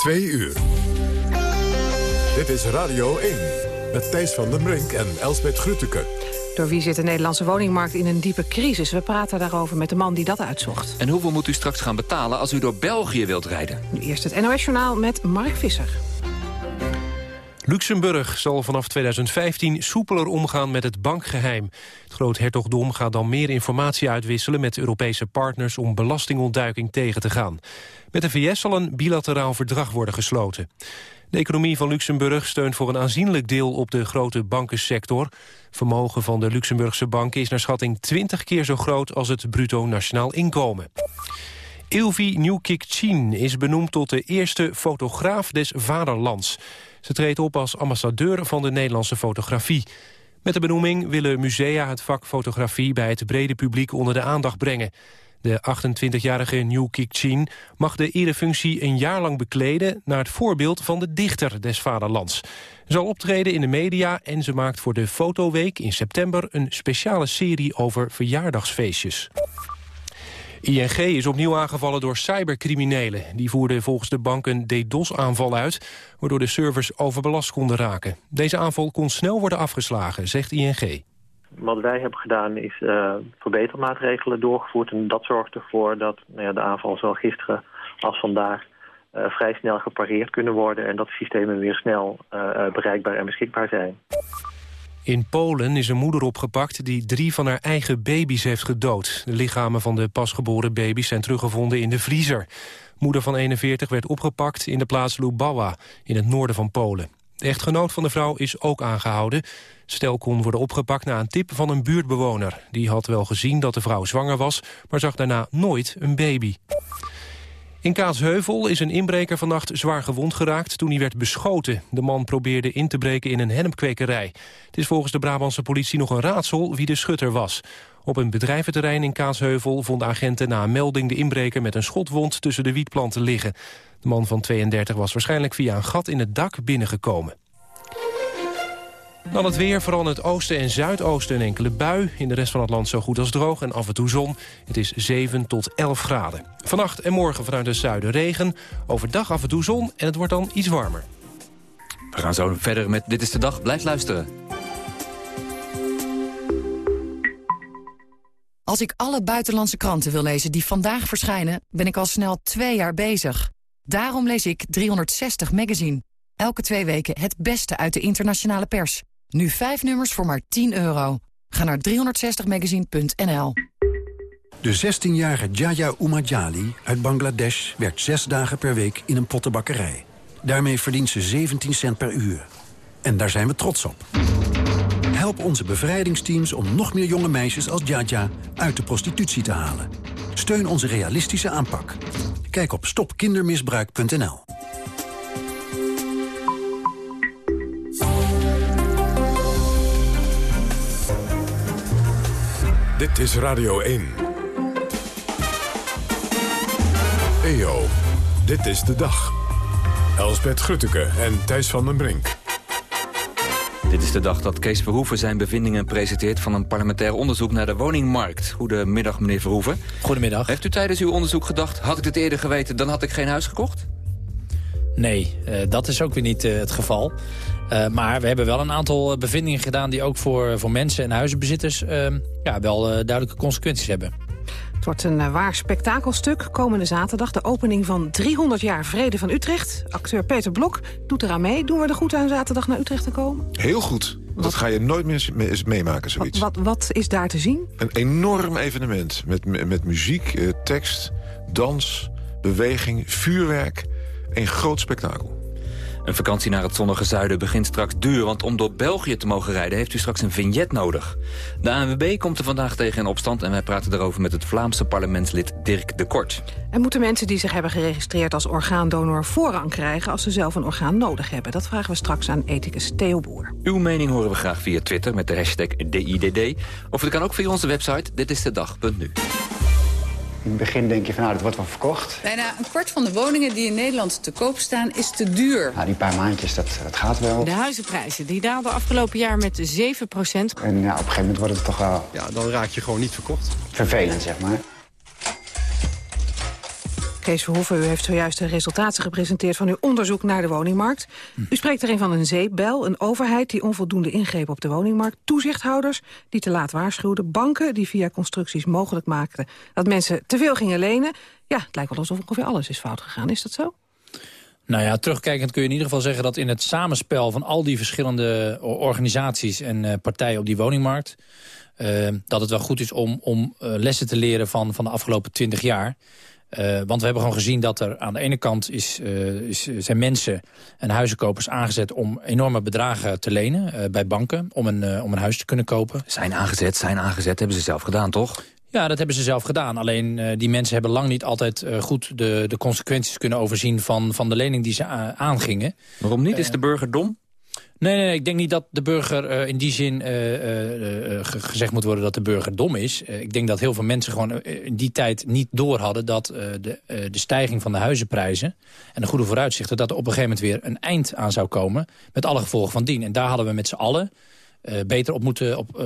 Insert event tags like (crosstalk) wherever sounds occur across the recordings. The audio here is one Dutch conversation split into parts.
Twee uur. Dit is Radio 1 met Thijs van den Brink en Elsbeth Grütke. Door wie zit de Nederlandse woningmarkt in een diepe crisis? We praten daarover met de man die dat uitzocht. En hoeveel moet u straks gaan betalen als u door België wilt rijden? Nu eerst het NOS-journaal met Mark Visser. Luxemburg zal vanaf 2015 soepeler omgaan met het bankgeheim. Het groothertogdom gaat dan meer informatie uitwisselen met Europese partners om belastingontduiking tegen te gaan. Met de VS zal een bilateraal verdrag worden gesloten. De economie van Luxemburg steunt voor een aanzienlijk deel op de grote bankensector. Vermogen van de Luxemburgse banken is naar schatting 20 keer zo groot als het bruto nationaal inkomen. Ilvi Nieuwkik-Chin is benoemd tot de eerste fotograaf des vaderlands. Ze treedt op als ambassadeur van de Nederlandse fotografie. Met de benoeming willen musea het vak fotografie bij het brede publiek onder de aandacht brengen. De 28-jarige New Kik-chin mag de erefunctie een jaar lang bekleden... naar het voorbeeld van de dichter des vaderlands. Ze zal optreden in de media en ze maakt voor de Fotoweek in september... een speciale serie over verjaardagsfeestjes. ING is opnieuw aangevallen door cybercriminelen. Die voerden volgens de bank een DDoS-aanval uit... waardoor de servers overbelast konden raken. Deze aanval kon snel worden afgeslagen, zegt ING. Wat wij hebben gedaan is uh, verbetermaatregelen doorgevoerd. En dat zorgt ervoor dat nou ja, de aanval zowel gisteren als vandaag... Uh, vrij snel gepareerd kunnen worden... en dat de systemen weer snel uh, bereikbaar en beschikbaar zijn. In Polen is een moeder opgepakt die drie van haar eigen baby's heeft gedood. De lichamen van de pasgeboren baby's zijn teruggevonden in de vriezer. Moeder van 41 werd opgepakt in de plaats Lubała in het noorden van Polen. De echtgenoot van de vrouw is ook aangehouden. Stel kon worden opgepakt na een tip van een buurtbewoner. Die had wel gezien dat de vrouw zwanger was, maar zag daarna nooit een baby. In Kaatsheuvel is een inbreker vannacht zwaar gewond geraakt toen hij werd beschoten. De man probeerde in te breken in een hennepkwekerij. Het is volgens de Brabantse politie nog een raadsel wie de schutter was. Op een bedrijventerrein in Kaatsheuvel vonden agenten na een melding de inbreker met een schotwond tussen de wietplanten liggen. De man van 32 was waarschijnlijk via een gat in het dak binnengekomen. Dan het weer, vooral in het oosten en zuidoosten een enkele bui. In de rest van het land zo goed als droog en af en toe zon. Het is 7 tot 11 graden. Vannacht en morgen vanuit het zuiden regen. Overdag af en toe zon en het wordt dan iets warmer. We gaan zo verder met Dit is de Dag. Blijf luisteren. Als ik alle buitenlandse kranten wil lezen die vandaag verschijnen... ben ik al snel twee jaar bezig. Daarom lees ik 360 Magazine. Elke twee weken het beste uit de internationale pers. Nu vijf nummers voor maar 10 euro. Ga naar 360magazine.nl. De 16-jarige Jaya Umajali uit Bangladesh werkt zes dagen per week in een pottenbakkerij. Daarmee verdient ze 17 cent per uur. En daar zijn we trots op. Help onze bevrijdingsteams om nog meer jonge meisjes als Jaja uit de prostitutie te halen. Steun onze realistische aanpak. Kijk op stopkindermisbruik.nl. Dit is Radio 1. EO, dit is de dag. Elsbeth Grutteke en Thijs van den Brink. Dit is de dag dat Kees Verhoeven zijn bevindingen presenteert... van een parlementair onderzoek naar de woningmarkt. Goedemiddag, meneer Verhoeven. Goedemiddag. Heeft u tijdens uw onderzoek gedacht... had ik het eerder geweten, dan had ik geen huis gekocht? Nee, uh, dat is ook weer niet uh, het geval. Uh, maar we hebben wel een aantal bevindingen gedaan... die ook voor, voor mensen en huizenbezitters ehm, ja, wel duidelijke consequenties hebben. Het wordt een waar spektakelstuk. Komende zaterdag de opening van 300 jaar Vrede van Utrecht. Acteur Peter Blok doet eraan mee. Doen we er goed aan zaterdag naar Utrecht te komen? Heel goed. Wat? Dat ga je nooit meer meemaken, zoiets. Wat, wat, wat, is daar te zien? Een enorm evenement. Met, met muziek, tekst, dans, beweging, vuurwerk. Een groot spektakel. Een vakantie naar het zonnige zuiden begint straks duur... want om door België te mogen rijden heeft u straks een vignet nodig. De ANWB komt er vandaag tegen in opstand... en wij praten daarover met het Vlaamse parlementslid Dirk de Kort. En moeten mensen die zich hebben geregistreerd als orgaandonor... voorrang krijgen als ze zelf een orgaan nodig hebben? Dat vragen we straks aan ethicus Theo Boer. Uw mening horen we graag via Twitter met de hashtag DIDD. Of het kan ook via onze website ditistedag.nu. In het begin denk je van nou, dat wordt wel verkocht. Bijna een kwart van de woningen die in Nederland te koop staan is te duur. Nou, die paar maandjes, dat, dat gaat wel. De huizenprijzen die daalden afgelopen jaar met 7 procent. En ja, op een gegeven moment wordt het toch wel... Ja, dan raak je gewoon niet verkocht. Vervelend, zeg maar. Kees Verhoeven, u heeft zojuist de resultaten gepresenteerd van uw onderzoek naar de woningmarkt. U spreekt erin van een zeepbel, een overheid die onvoldoende ingreep op de woningmarkt, toezichthouders die te laat waarschuwden, banken die via constructies mogelijk maakten dat mensen te veel gingen lenen. Ja, het lijkt wel alsof ongeveer alles is fout gegaan. Is dat zo? Nou ja, terugkijkend kun je in ieder geval zeggen dat in het samenspel van al die verschillende organisaties en uh, partijen op die woningmarkt, uh, dat het wel goed is om, om uh, lessen te leren van, van de afgelopen twintig jaar. Uh, want we hebben gewoon gezien dat er aan de ene kant is, is, zijn mensen en huizenkopers aangezet om enorme bedragen te lenen uh, bij banken om een, om een huis te kunnen kopen. Zijn aangezet, zijn aangezet, hebben ze zelf gedaan, toch? Ja, dat hebben ze zelf gedaan. Alleen die mensen hebben lang niet altijd goed de, de consequenties kunnen overzien van, van de lening die ze aangingen. Waarom niet? Is de burger dom? Nee, nee, ik denk niet dat de burger uh, in die zin uh, uh, gezegd moet worden dat de burger dom is. ik denk dat heel veel mensen gewoon in die tijd niet door hadden dat de, de stijging van de huizenprijzen en de goede vooruitzichten, dat er op een gegeven moment weer een eind aan zou komen met alle gevolgen van dien. En daar hadden we met z'n allen beter op moeten op,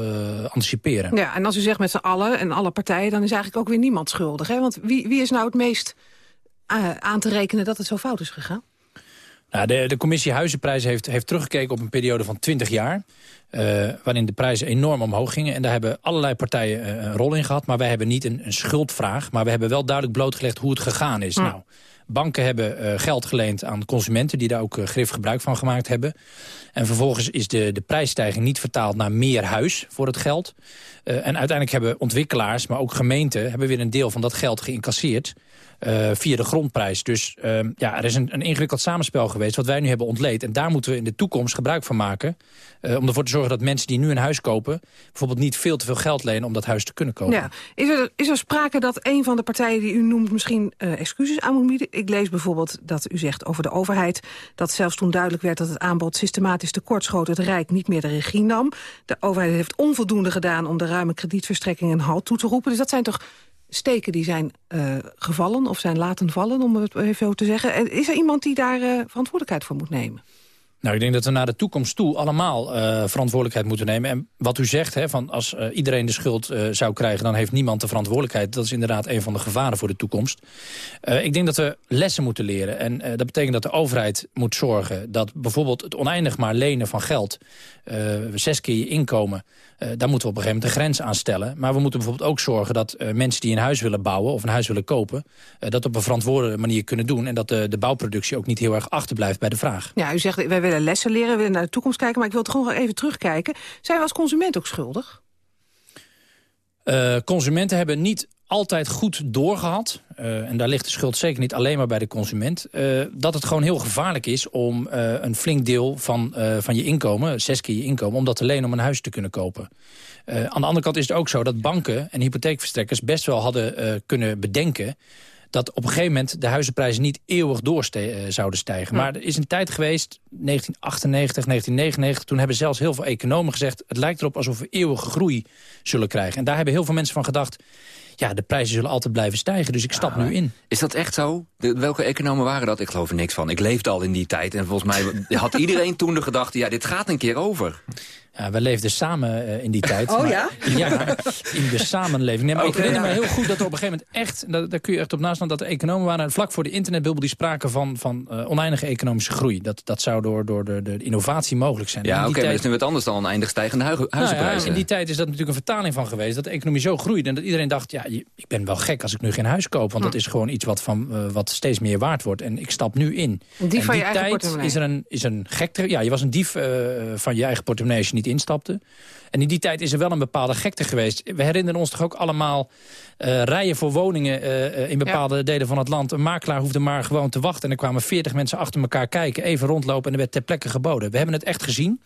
anticiperen. Ja, en als u zegt met z'n allen en alle partijen, dan is eigenlijk ook weer niemand schuldig. Hè? Want wie, wie is nou het meest aan te rekenen dat het zo fout is gegaan? Nou, de, de commissie Huizenprijzen heeft, heeft teruggekeken op een periode van 20 jaar. Uh, waarin de prijzen enorm omhoog gingen. En daar hebben allerlei partijen uh, een rol in gehad. Maar wij hebben niet een, een, schuldvraag. Maar we hebben wel duidelijk blootgelegd hoe het gegaan is. Nou, banken hebben uh, geld geleend aan consumenten... die daar ook grif gebruik van gemaakt hebben. En vervolgens is de, de prijsstijging niet vertaald naar meer huis voor het geld. en uiteindelijk hebben ontwikkelaars, maar ook gemeenten... hebben weer een deel van dat geld geïncasseerd... Uh, via de grondprijs. Dus uh, ja, er is een, een, ingewikkeld samenspel geweest wat wij nu hebben ontleed. En daar moeten we in de toekomst gebruik van maken. Uh, om ervoor te zorgen dat mensen die nu een huis kopen... bijvoorbeeld niet veel te veel geld lenen om dat huis te kunnen kopen. Ja. Is, er, is er sprake dat een van de partijen die u noemt misschien excuses aan moet bieden? Ik lees bijvoorbeeld dat u zegt over de overheid... dat zelfs toen duidelijk werd dat het aanbod systematisch tekortschoot... het Rijk niet meer de regie nam. De overheid heeft onvoldoende gedaan om de ruime kredietverstrekking een halt toe te roepen. Dus dat zijn toch steken die zijn uh, gevallen of zijn laten vallen, om het even zo te zeggen. Is er iemand die daar uh, verantwoordelijkheid voor moet nemen? Nou, ik denk dat we naar de toekomst toe allemaal uh, verantwoordelijkheid moeten nemen. En wat u zegt, hè, van als uh, iedereen de schuld uh, zou krijgen... dan heeft niemand de verantwoordelijkheid. Dat is inderdaad een van de gevaren voor de toekomst. ik denk dat we lessen moeten leren. En dat betekent dat de overheid moet zorgen... dat bijvoorbeeld het oneindig maar lenen van geld... zes keer je inkomen... daar moeten we op een gegeven moment een grens aan stellen. Maar we moeten bijvoorbeeld ook zorgen dat mensen die een huis willen bouwen... of een huis willen kopen, dat op een verantwoorde manier kunnen doen. En dat de, de bouwproductie ook niet heel erg achterblijft bij de vraag. Ja, u zegt, wij willen lessen leren, willen naar de toekomst kijken... maar ik wil het gewoon even terugkijken. Zijn we als consument ook schuldig? Uh, consumenten hebben niet altijd goed doorgehad... Uh, en daar ligt de schuld zeker niet alleen maar bij de consument... Uh, dat het gewoon heel gevaarlijk is om een flink deel van, van je inkomen... zes keer je inkomen, om dat te lenen om een huis te kunnen kopen. aan de andere kant is het ook zo dat banken en hypotheekverstrekkers... best wel hadden kunnen bedenken dat op een gegeven moment de huizenprijzen niet eeuwig door uh, zouden stijgen. Maar er is een tijd geweest, 1998, 1999... toen hebben zelfs heel veel economen gezegd... het lijkt erop alsof we eeuwige groei zullen krijgen. En daar hebben heel veel mensen van gedacht... ja, de prijzen zullen altijd blijven stijgen, dus ik stap nu in. Is dat echt zo? De, welke economen waren dat? Ik geloof er niks van. Ik leefde al in die tijd en volgens mij had iedereen toen de gedachte... ja, dit gaat een keer over. Ja, we leefden samen uh, in die (laughs) tijd. Oh maar, ja? (laughs) Ja, in de samenleving. Nee, maar okay, ik herinner ja. me heel goed dat er op een gegeven moment echt... Daar, daar kun je echt op naast staan dat de economen waren... vlak voor de internetbubbel die spraken van, van uh, oneindige economische groei. Dat, dat zou door, door de, de innovatie mogelijk zijn. Ja, oké, okay, tijd... maar dat is nu wat anders dan oneindig stijgende hu huizenprijzen. Nou ja, in die tijd is dat natuurlijk een vertaling van geweest... dat de economie zo groeide en dat iedereen dacht... ja, ik ben wel gek als ik nu geen huis koop... want hm. dat is gewoon iets wat, van, uh, wat steeds meer waard wordt. En ik stap nu in. En van die je eigen tijd is er een, is een gekte... Ja, je was een dief van je eigen portemonnee als je instapte. En in die tijd is er wel een bepaalde gekte geweest. We herinneren ons toch ook allemaal uh, rijen voor woningen uh, in bepaalde ja. delen van het land. Een makelaar hoefde maar gewoon te wachten. En er kwamen veertig mensen achter elkaar kijken, even rondlopen... en er werd ter plekke geboden. We hebben het echt gezien.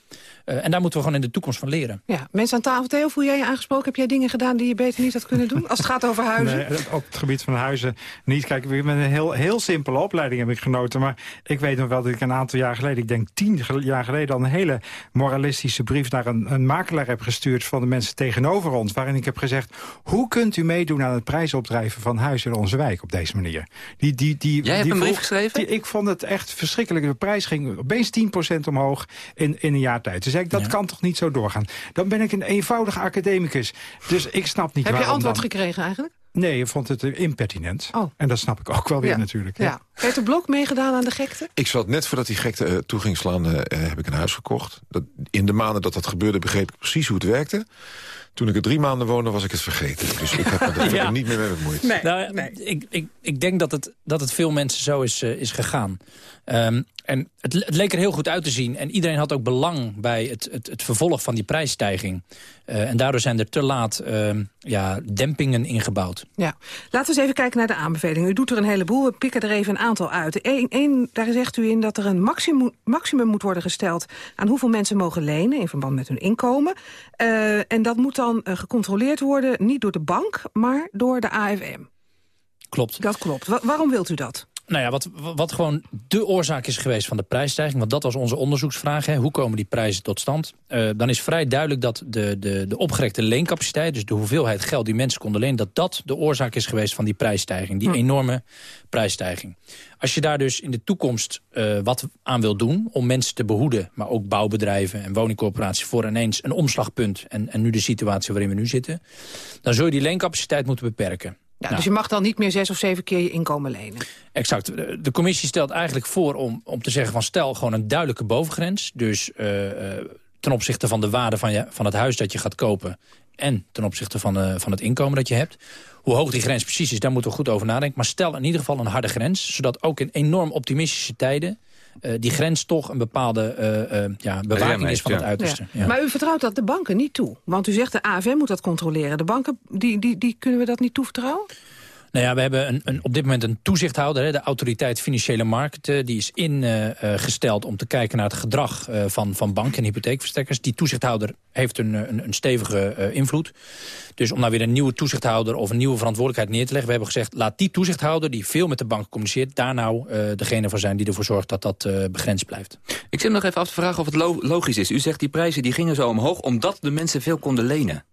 Uh, en daar moeten we gewoon in de toekomst van leren. Ja, mensen aan tafel, Theo, voel jij je aangesproken? Heb jij dingen gedaan die je beter niet had kunnen doen? Als het gaat over huizen? Nee, op het gebied van huizen niet. Kijk, ik ben een heel, heel simpele opleiding heb ik genoten. Maar ik weet nog wel dat ik een aantal jaar geleden... ik denk tien jaar geleden al een hele moralistische brief... naar een, een makelaar heb gestuurd van de mensen tegenover ons. Waarin ik heb gezegd, hoe kunt u meedoen aan het prijsopdrijven van huizen in onze wijk op deze manier? Die, die, die, Jij hebt die een brief geschreven? Die, ik vond het echt verschrikkelijk. De prijs ging opeens 10% omhoog in, in een jaar tijd. Dus ik, dat ja. kan toch niet zo doorgaan. Dan ben ik een eenvoudig academicus. Dus ik snap niet Heb je antwoord dan... gekregen eigenlijk? Nee, je vond het impertinent. Oh. En dat snap ik ook wel weer Ja. natuurlijk. hè. Ja. Peter Blok meegedaan aan de gekte? Ik zat net voordat die gekte eh, toe ging slaan, eh, heb ik een huis gekocht. Dat, in de maanden dat dat gebeurde begreep ik precies hoe het werkte. Toen ik er drie maanden woonde, was ik het vergeten. Dus ik heb me er (laughs) Ja. niet meer mee bemoeid. nou, ik, ik, ik denk dat het, dat het veel mensen zo is, eh, is gegaan. Ehm, en het, het leek er heel goed uit te zien. En iedereen had ook belang bij het, het, het vervolg van die prijsstijging. Eh, en daardoor zijn er te laat ehm, ja, dempingen ingebouwd. Ja. Laten we eens even kijken naar de aanbevelingen. U doet er een heleboel, we pikken er even een aantal uit. Eén, één, daar zegt u in dat er een maximum, maximum moet worden gesteld... aan hoeveel mensen mogen lenen in verband met hun inkomen. Eh, en dat moet dan eh, gecontroleerd worden, niet door de bank, maar door de AFM. Klopt. Dat klopt. Wa- waarom wilt u dat? Nou ja, wat, wat gewoon de oorzaak is geweest van de prijsstijging... want dat was onze onderzoeksvraag, hè, hoe komen die prijzen tot stand... Eh, dan is vrij duidelijk dat de, de, de opgerekte leencapaciteit... dus de hoeveelheid geld die mensen konden lenen... dat dat de oorzaak is geweest van die prijsstijging. Die enorme prijsstijging. Als je daar dus in de toekomst eh, wat aan wil doen... om mensen te behoeden, maar ook bouwbedrijven en woningcorporaties... voor ineens een omslagpunt en, en nu de situatie waarin we nu zitten... dan zul je die leencapaciteit moeten beperken. Ja, Nou, Dus je mag dan niet meer zes of zeven keer je inkomen lenen. Exact. De commissie stelt eigenlijk voor om, om te zeggen van stel gewoon een duidelijke bovengrens. Dus eh, eh, ten opzichte van de waarde van, je, van het huis dat je gaat kopen... en ten opzichte van, eh, van het inkomen dat je hebt. Hoe hoog die grens precies is, daar moeten we goed over nadenken. Maar stel in ieder geval een harde grens. Zodat ook in enorm optimistische tijden... eh, die grens toch een bepaalde eh, eh, ja, bewaking is van ja. het uiterste. Ja. Ja. Maar u vertrouwt dat de banken niet toe? Want u zegt de AFM moet dat controleren. De banken, die, die, die kunnen we dat niet toevertrouwen? Nou ja, we hebben een, een, op dit moment een toezichthouder, hè, de Autoriteit Financiële Markten. Die is ingesteld om te kijken naar het gedrag eh, van, van banken en hypotheekverstrekkers. Die toezichthouder heeft een, een, een stevige eh, invloed. Dus om nou weer een nieuwe toezichthouder of een nieuwe verantwoordelijkheid neer te leggen. We hebben gezegd, laat die toezichthouder die veel met de bank communiceert... daar nou eh, degene voor zijn die ervoor zorgt dat dat eh, begrensd blijft. Ik zit nog even af te vragen of het lo- logisch is. U zegt die prijzen die gingen zo omhoog omdat de mensen veel konden lenen.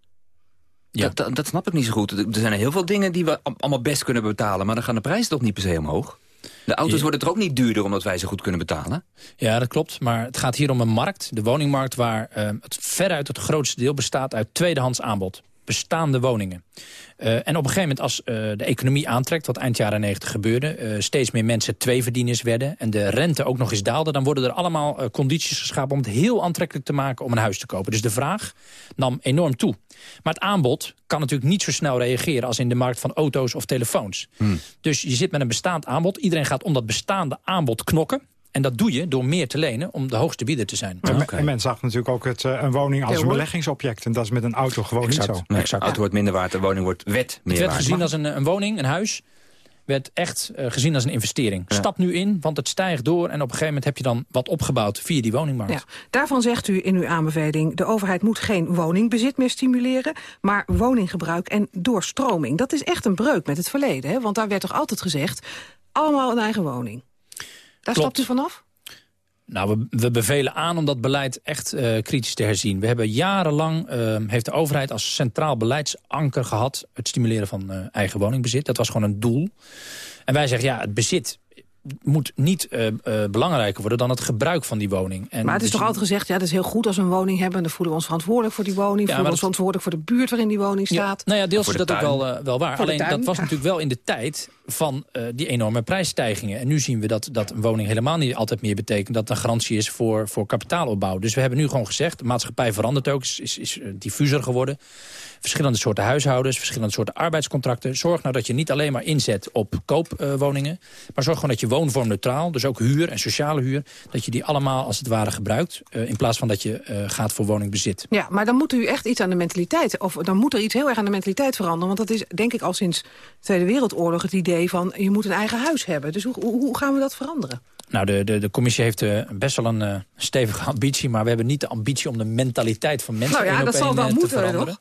Ja. Dat, dat, dat snap ik niet zo goed. Er zijn heel veel dingen die we allemaal best kunnen betalen... maar dan gaan de prijzen toch niet per se omhoog? De auto's worden toch ook niet duurder omdat wij ze goed kunnen betalen? Ja, dat klopt. Maar het gaat hier om een markt, de woningmarkt... waar eh, het veruit het grootste deel bestaat uit tweedehands aanbod. Bestaande woningen. Eh, en op een gegeven moment als eh, de economie aantrekt... wat eind jaren 90 gebeurde... eh, steeds meer mensen tweeverdieners werden... en de rente ook nog eens daalde... dan worden er allemaal condities geschapen... om het heel aantrekkelijk te maken om een huis te kopen. Dus de vraag nam enorm toe. Maar het aanbod kan natuurlijk niet zo snel reageren... als in de markt van auto's of telefoons. Dus je zit met een bestaand aanbod. Iedereen gaat om dat bestaande aanbod knokken. En dat doe je door meer te lenen om de hoogste bieder te zijn. En, en men zag natuurlijk ook het, eh, een woning als een beleggingsobject. En dat is met een auto gewoon Exact. niet zo. Nee, Exact. auto wordt minder waard, de woning wordt wet meer Het werd waard. gezien als een, een woning, een huis. Werd echt eh, gezien als een investering. Stap nu in, want het stijgt door. En op een gegeven moment heb je dan wat opgebouwd via die woningmarkt. Ja. Daarvan zegt u in uw aanbeveling... de overheid moet geen woningbezit meer stimuleren... maar woninggebruik en doorstroming. Dat is echt een breuk met het verleden. Hè? Want daar werd toch altijd gezegd... allemaal een eigen woning. Daar Klopt. stapt u vanaf? Nou, we, we bevelen aan om dat beleid echt eh, kritisch te herzien. We hebben jarenlang, eh, heeft de overheid als centraal beleidsanker gehad... het stimuleren van eh, eigen woningbezit. Dat was gewoon een doel. En wij zeggen, ja, het bezit moet niet eh, eh, belangrijker worden dan het gebruik van die woning. En Maar het is dus- toch altijd gezegd... ja, het is heel goed als we een woning hebben... dan voelen we ons verantwoordelijk voor die woning... voelen we ons dat- verantwoordelijk voor de buurt waarin die woning Ja, staat. nou ja, deels is de dat ook wel, eh, wel waar. Voor Alleen dat was ja. natuurlijk wel in de tijd van eh, die enorme prijsstijgingen. En nu zien we dat, dat een woning helemaal niet altijd meer betekent... dat een garantie is voor, voor kapitaalopbouw. Dus we hebben nu gewoon gezegd, de maatschappij verandert ook... is, is, is diffuser geworden. Verschillende soorten huishoudens, verschillende soorten arbeidscontracten. Zorg nou dat je niet alleen maar inzet op koopwoningen... maar zorg gewoon dat je woonvormneutraal, dus ook huur en sociale huur... dat je die allemaal als het ware gebruikt... eh, in plaats van dat je eh, gaat voor woningbezit. Ja, maar dan moet u echt iets aan de mentaliteit... of dan moet er iets heel erg aan de mentaliteit veranderen. Want dat is denk ik al sinds de Tweede Wereldoorlog het idee van... je moet een eigen huis hebben. Dus hoe, hoe, gaan we dat veranderen? Nou, de, de, de commissie heeft eh, best wel een stevige ambitie... maar we hebben niet de ambitie om de mentaliteit van mensen... Nou ja, dat zal wel te moeten, veranderen. toch?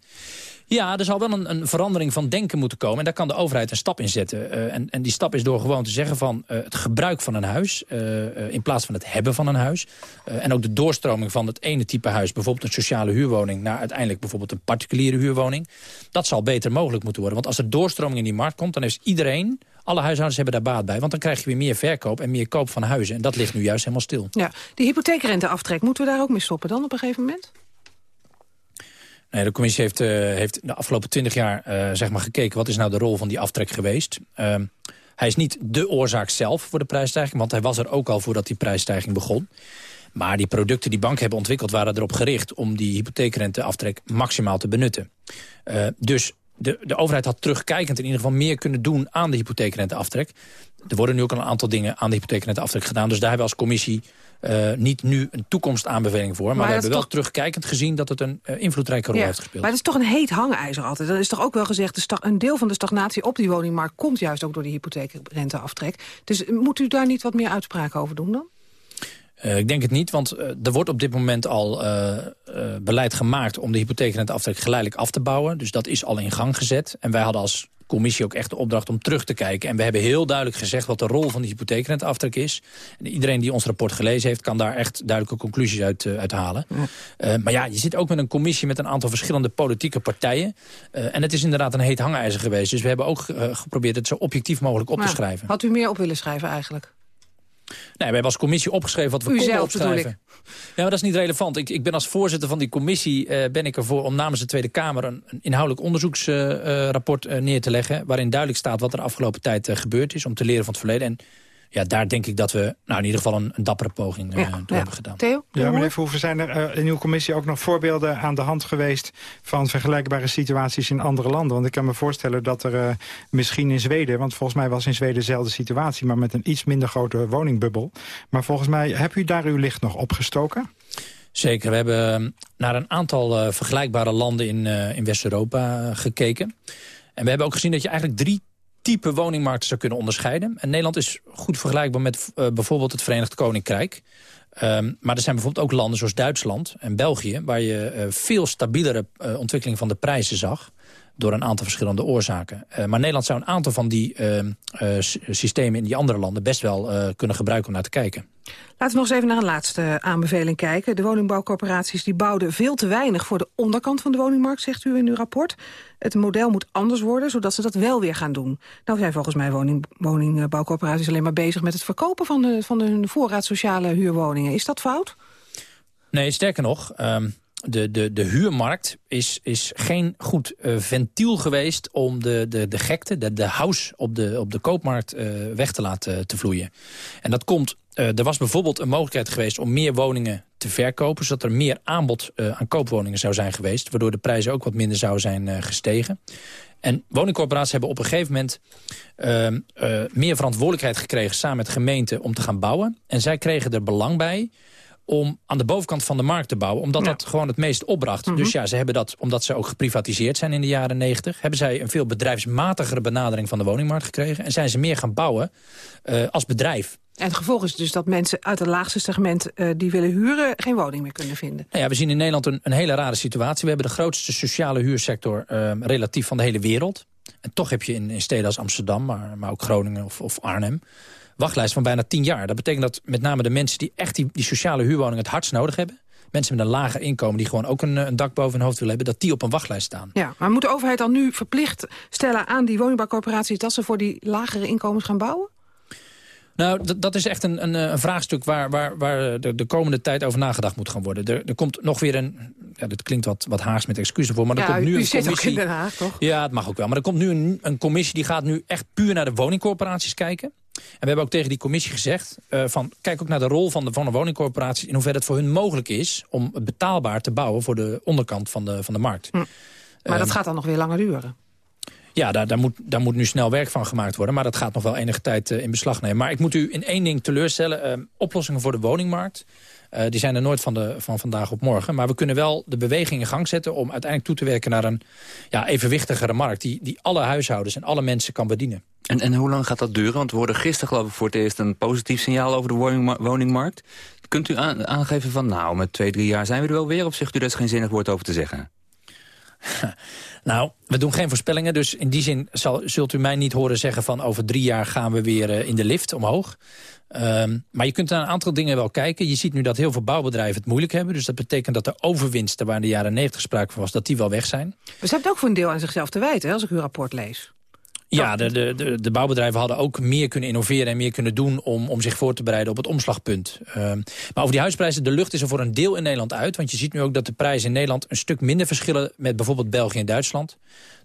Ja, er zal wel een, een verandering van denken moeten komen. En daar kan de overheid een stap in zetten. Eh, en, en die stap is door gewoon te zeggen van eh, het gebruik van een huis... eh, in plaats van het hebben van een huis. En ook de doorstroming van het ene type huis... bijvoorbeeld een sociale huurwoning... naar uiteindelijk bijvoorbeeld een particuliere huurwoning. Dat zal beter mogelijk moeten worden. Want als er doorstroming in die markt komt... dan heeft iedereen, alle huishoudens hebben daar baat bij. Want dan krijg je weer meer verkoop en meer koop van huizen. En dat ligt nu juist helemaal stil. Ja, die hypotheekrenteaftrek, moeten we daar ook mee stoppen dan op een gegeven moment? De commissie heeft, uh, heeft de afgelopen twintig jaar uh, zeg maar gekeken... wat is nou de rol van die aftrek geweest. Uh, hij is niet de oorzaak zelf voor de prijsstijging... want hij was er ook al voordat die prijsstijging begon. Maar die producten die banken hebben ontwikkeld... waren erop gericht om die hypotheekrenteaftrek maximaal te benutten. dus de, de overheid had terugkijkend in ieder geval meer kunnen doen aan de hypotheekrenteaftrek. Er worden nu ook al een aantal dingen aan de hypotheekrenteaftrek gedaan. Dus daar hebben we als commissie uh, niet nu een toekomstaanbeveling voor. Maar, maar we hebben wel toch... terugkijkend gezien dat het een uh, invloedrijke rol ja, heeft gespeeld. Maar het is toch een heet hangijzer altijd. Dan is toch ook wel gezegd, de een deel van de stagnatie op die woningmarkt... komt juist ook door die hypotheekrenteaftrek. Dus moet u daar niet wat meer uitspraken over doen dan? Uh, ik denk het niet, want uh, er wordt op dit moment al uh, beleid gemaakt... om de hypotheekrenteaftrek geleidelijk af te bouwen. Dus dat is al in gang gezet. En wij hadden als commissie ook echt de opdracht om terug te kijken. En we hebben heel duidelijk gezegd wat de rol van de hypotheekrenteaftrek is. En iedereen die ons rapport gelezen heeft... kan daar echt duidelijke conclusies uit, uit halen. Ja. maar ja, je zit ook met een commissie met een aantal verschillende politieke partijen. en het is inderdaad een heet hangijzer geweest. Dus we hebben ook geprobeerd het zo objectief mogelijk op maar, te schrijven. Had u meer op willen schrijven eigenlijk? Nee, wij hebben als commissie opgeschreven wat we U konden opschrijven. Ja, maar dat is niet relevant. Ik, ik ben als voorzitter van die commissie uh, ben ik ervoor om namens de Tweede Kamer een, een inhoudelijk onderzoeksrapport uh, uh, neer te leggen. Waarin duidelijk staat wat er de afgelopen tijd gebeurd is. Om te leren van het verleden. En ja, daar denk ik dat we nou, in ieder geval een, een dappere poging ja, ja. hebben gedaan. Theo? Ja, meneer Verhoeven, zijn er uh, in uw commissie ook nog voorbeelden aan de hand geweest... van vergelijkbare situaties in andere landen? Want ik kan me voorstellen dat er uh, misschien in Zweden... want volgens mij was in Zweden dezelfde situatie... maar met een iets minder grote woningbubbel. Maar volgens mij, heb u daar uw licht nog opgestoken? Zeker, we hebben naar een aantal uh, vergelijkbare landen in, in West-Europa gekeken. En we hebben ook gezien dat je eigenlijk drie type woningmarkten zou kunnen onderscheiden. En Nederland is goed vergelijkbaar met uh, bijvoorbeeld het Verenigd Koninkrijk. Um, maar er zijn bijvoorbeeld ook landen zoals Duitsland en België... waar je uh, veel stabielere uh, ontwikkeling van de prijzen zag door een aantal verschillende oorzaken. Uh, maar Nederland zou een aantal van die uh, uh, systemen in die andere landen... best wel kunnen gebruiken om naar te kijken. Laten we nog eens even naar een laatste aanbeveling kijken. De woningbouwcorporaties die bouwden veel te weinig voor de onderkant van de woningmarkt, zegt u in uw rapport. Het model moet anders worden, zodat ze dat wel weer gaan doen. Nou zijn volgens mij woning, woningbouwcorporaties alleen maar bezig met het verkopen van, de, van hun voorraad sociale huurwoningen. Is dat fout? Nee, sterker nog... Um de, de, de huurmarkt is, is geen goed uh, ventiel geweest om de, de, de gekte, de, de house op de, op de koopmarkt uh, weg te laten te vloeien. En dat komt, er was bijvoorbeeld een mogelijkheid geweest om meer woningen te verkopen, zodat er meer aanbod aan koopwoningen zou zijn geweest, waardoor de prijzen ook wat minder zouden zijn gestegen. En woningcorporaties hebben op een gegeven moment meer verantwoordelijkheid gekregen samen met gemeenten om te gaan bouwen. En zij kregen er belang bij om aan de bovenkant van de markt te bouwen. Omdat ja. dat gewoon het meest opbracht. Mm -hmm. Dus ja, ze hebben dat, omdat ze ook geprivatiseerd zijn in de jaren 90... hebben zij een veel bedrijfsmatigere benadering van de woningmarkt gekregen... en zijn ze meer gaan bouwen uh, als bedrijf. En het gevolg is dus dat mensen uit het laagste segment uh, die willen huren... geen woning meer kunnen vinden. Nou ja, we zien in Nederland een, een hele rare situatie. We hebben de grootste sociale huursector uh, relatief van de hele wereld. En toch heb je in, in steden als Amsterdam, maar, maar ook Groningen of, of Arnhem wachtlijst van bijna tien jaar. Dat betekent dat met name de mensen die echt die, die sociale huurwoning het hardst nodig hebben... mensen met een lager inkomen die gewoon ook een, een dak boven hun hoofd willen hebben... dat die op een wachtlijst staan. Ja, maar moet de overheid dan nu verplicht stellen aan die woningbouwcorporaties... dat ze voor die lagere inkomens gaan bouwen? Nou, dat is echt een, een, een vraagstuk waar, waar, waar de, de, komende tijd over nagedacht moet gaan worden. Er, er komt nog weer een... Ja, dat klinkt wat, wat met excuses voor, maar er ja, komt nu u een zit commissie... ook in Den Haag, toch? Ja, het mag ook wel. Maar er komt nu een, een commissie die gaat nu echt puur naar de woningcorporaties kijken. En we hebben ook tegen die commissie gezegd... Uh, van kijk ook naar de rol van de, van de woningcorporaties... in hoeverre het voor hun mogelijk is om betaalbaar te bouwen... voor de onderkant van de, van de markt. Hm. Maar um, dat gaat dan nog weer langer duren. Ja, daar, daar, moet, daar moet nu snel werk van gemaakt worden. Maar dat gaat nog wel enige tijd uh, in beslag nemen. Maar ik moet u in één ding teleurstellen. Uh, oplossingen voor de woningmarkt. Uh, die zijn er nooit van, de, van vandaag op morgen. Maar we kunnen wel de beweging in gang zetten... om uiteindelijk toe te werken naar een ja, evenwichtigere markt... Die, die alle huishoudens en alle mensen kan bedienen. En, en hoe lang gaat dat duren? Want we hoorden gisteren geloof ik voor het eerst... een positief signaal over de woningma woningmarkt. Kunt u aan, aangeven van nou, met twee, drie jaar zijn we er wel weer... of zegt u daar is geen zinnig woord over te zeggen? (laughs) Nou, we doen geen voorspellingen, dus in die zin zal, zult u mij niet horen zeggen van over drie jaar gaan we weer uh, in de lift omhoog. Um, maar je kunt naar een aantal dingen wel kijken. Je ziet nu dat heel veel bouwbedrijven het moeilijk hebben. Dus dat betekent dat de overwinsten waar in de jaren 90 sprake van was, dat die wel weg zijn. Dus ze hebben ook voor een deel aan zichzelf te wijten, als ik uw rapport lees. Ja, de, de, de, de, bouwbedrijven hadden ook meer kunnen innoveren en meer kunnen doen om, om zich voor te bereiden op het omslagpunt. Uh, maar over die huisprijzen, de lucht is er voor een deel in Nederland uit. Want je ziet nu ook dat de prijzen in Nederland een stuk minder verschillen met bijvoorbeeld België en Duitsland.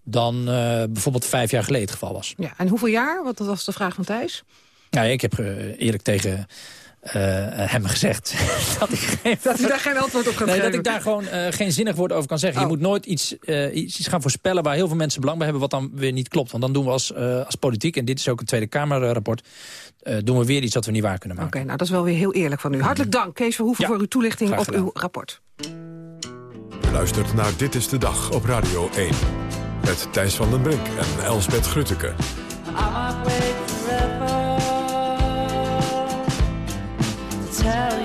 Dan uh, bijvoorbeeld vijf jaar geleden het geval was. Ja, en hoeveel jaar? Wat was de vraag van Thijs? Ja, ik heb uh, eerlijk tegen uh, hem gezegd (laughs) dat ik geen, dat u daar geen antwoord op kan nee, geven. dat ik daar gewoon uh, geen zinnig woord over kan zeggen. Oh. Je moet nooit iets, uh, iets gaan voorspellen waar heel veel mensen belang bij hebben... wat dan weer niet klopt. Want dan doen we als, als politiek, en dit is ook een Tweede Kamerrapport... doen we weer iets dat we niet waar kunnen maken. Oké, okay, nou dat is wel weer heel eerlijk van u. Hartelijk dank, Kees Verhoeven, ja, voor uw toelichting op uw rapport. Luistert naar Dit is de Dag op Radio 1. Met Thijs van den Brink en Elsbeth Grutteke. Tell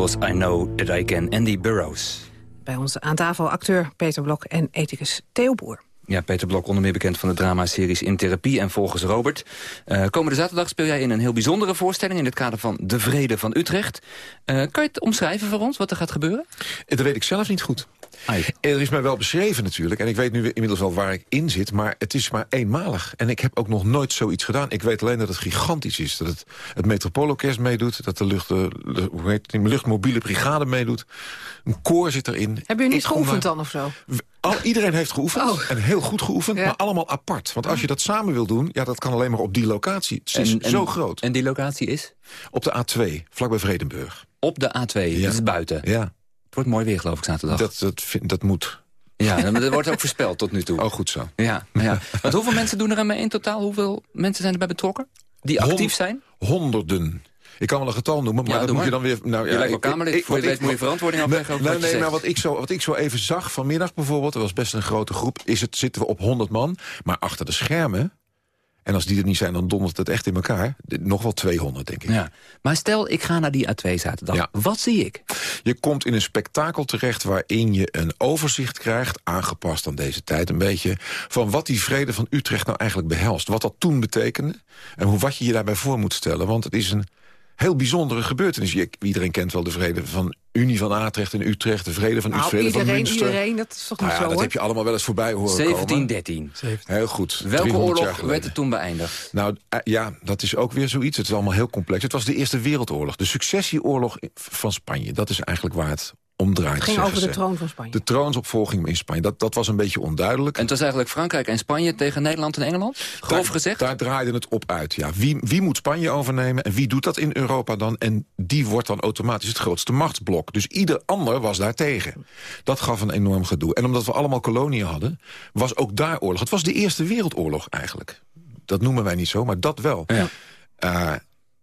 Because I know that I can. Andy Burroughs. Bij ons aan tafel acteur Peter Blok en ethicus Theo Boer. Ja, Peter Blok, onder meer bekend van de dramaseries In Therapie en Volgens Robert. Uh, komende zaterdag speel jij in een heel bijzondere voorstelling... in het kader van De Vrede van Utrecht. Uh, kan je het omschrijven voor ons, wat er gaat gebeuren? Dat weet ik zelf niet goed. Ai. Er is mij wel beschreven natuurlijk. En ik weet nu inmiddels wel waar ik in zit. Maar het is maar eenmalig. En ik heb ook nog nooit zoiets gedaan. Ik weet alleen dat het gigantisch is. Dat het, het Metropoolorkest meedoet. Dat de, lucht, de, hoe heet het, de luchtmobiele brigade meedoet. Een koor zit erin. Hebben jullie niet geoefend dan of zo? Al, iedereen heeft geoefend. Oh. En heel goed geoefend. Ja. Maar allemaal apart. Want als je dat samen wil doen. Ja, dat kan alleen maar op die locatie. Het is En- en- zo groot. En die locatie is? Op de A2, vlakbij Vredenburg. Op de A2, dat is buiten. Ja, Het wordt mooi weer, geloof ik, zaterdag. dat, dat, vind- dat moet. Ja, maar dat wordt ook voorspeld tot nu toe. Oh, goed zo. Ja, ja. Want hoeveel mensen doen er aan mee in totaal? Hoeveel mensen zijn erbij betrokken? Die actief zijn? Honderden. Ik kan wel een getal noemen, maar Ja, dat moet je dan weer... Nou, Je lijkt wel ik- Kamerlid. ik- Voor je weet moet je verantwoording afleggen nee, nee, maar wat ik, zo, wat ik zo even zag vanmiddag bijvoorbeeld... dat was best een grote groep, is het, zitten we op 100 man. Maar achter de schermen, en als die er niet zijn... dan dondert het echt in elkaar. Nog wel 200, denk ik. Ja. Maar stel, ik ga naar die A2 zaterdag. Ja. Wat zie ik? Je komt in een spektakel terecht waarin je een overzicht krijgt... aangepast aan deze tijd een beetje... van wat die vrede van Utrecht nou eigenlijk behelst. Wat dat toen betekende en hoe, wat je je daarbij voor moet stellen. Want het is een heel bijzondere gebeurtenis. Je- Iedereen kent wel de vrede van Unie van Atrecht en Utrecht... de vrede van Nou, Utrecht, van iedereen, Münster. iedereen, dat is toch niet Nou ja, zo, dat hoor? heb je allemaal wel eens voorbij horen 1713. komen. Heel goed. Welke 300 jaar oorlog werd er toen beëindigd? Nou eh, ja, dat is ook weer zoiets. Het is allemaal heel complex. Het was de Eerste Wereldoorlog. De successieoorlog van Spanje. Dat is eigenlijk waar het om draait. Het ging over de ze. troon van Spanje. De troonsopvolging in Spanje. Dat, dat was een beetje onduidelijk. En het was eigenlijk Frankrijk en Spanje tegen Nederland en Engeland? Grof daar, gezegd? Daar draaide het op uit, ja. Wie, wie moet Spanje overnemen en wie doet dat in Europa dan? En die wordt dan automatisch het grootste machtsblok. Dus ieder ander was daar tegen. Dat gaf een enorm gedoe. En omdat we allemaal koloniën hadden, was ook daar oorlog. Het was de Eerste Wereldoorlog eigenlijk. Dat noemen wij niet zo, maar dat wel. Eh,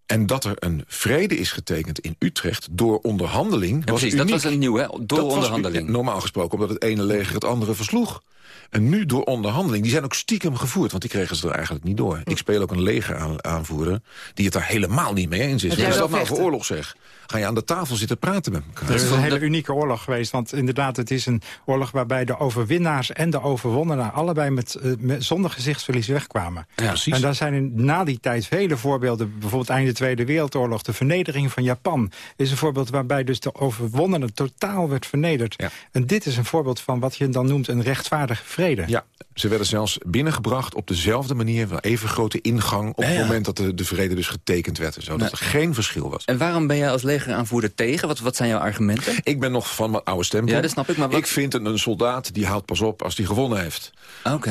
en dat er een vrede is getekend in Utrecht door onderhandeling... Ja, was precies, dat was een nieuw, hè? Door Dat was onderhandeling. normaal gesproken, omdat het ene leger het andere versloeg. En nu door onderhandeling, die zijn ook stiekem gevoerd... want die kregen ze er eigenlijk niet door. Ik speel ook een legeraanvoerder die het daar helemaal niet mee eens is. Wat is dat nou voor oorlog, zeg? Ga je aan de tafel zitten praten met elkaar? Het is een hele unieke oorlog geweest. Want inderdaad, het is een oorlog waarbij de overwinnaars en de overwonnenen... allebei met, eh, met, zonder gezichtsverlies wegkwamen. Ja, precies. En daar zijn in, na die tijd vele voorbeelden. Bijvoorbeeld einde Tweede Wereldoorlog. De vernedering van Japan is een voorbeeld waarbij dus de overwonnene totaal werd vernederd. En dit is een voorbeeld van wat je dan noemt een rechtvaardige vrede. Ja, ze werden zelfs binnengebracht op dezelfde manier... wel even grote ingang op Ja, het ja. moment dat de, de vrede dus getekend werd. en Zo, dat er geen verschil was. En waarom ben jij als legeraanvoerder tegen? Wat, wat zijn jouw argumenten? Ik ben nog van mijn oude stempel. Ja, dat snap ik, maar wat- Ik vind een, een soldaat die houdt pas op als die gewonnen heeft.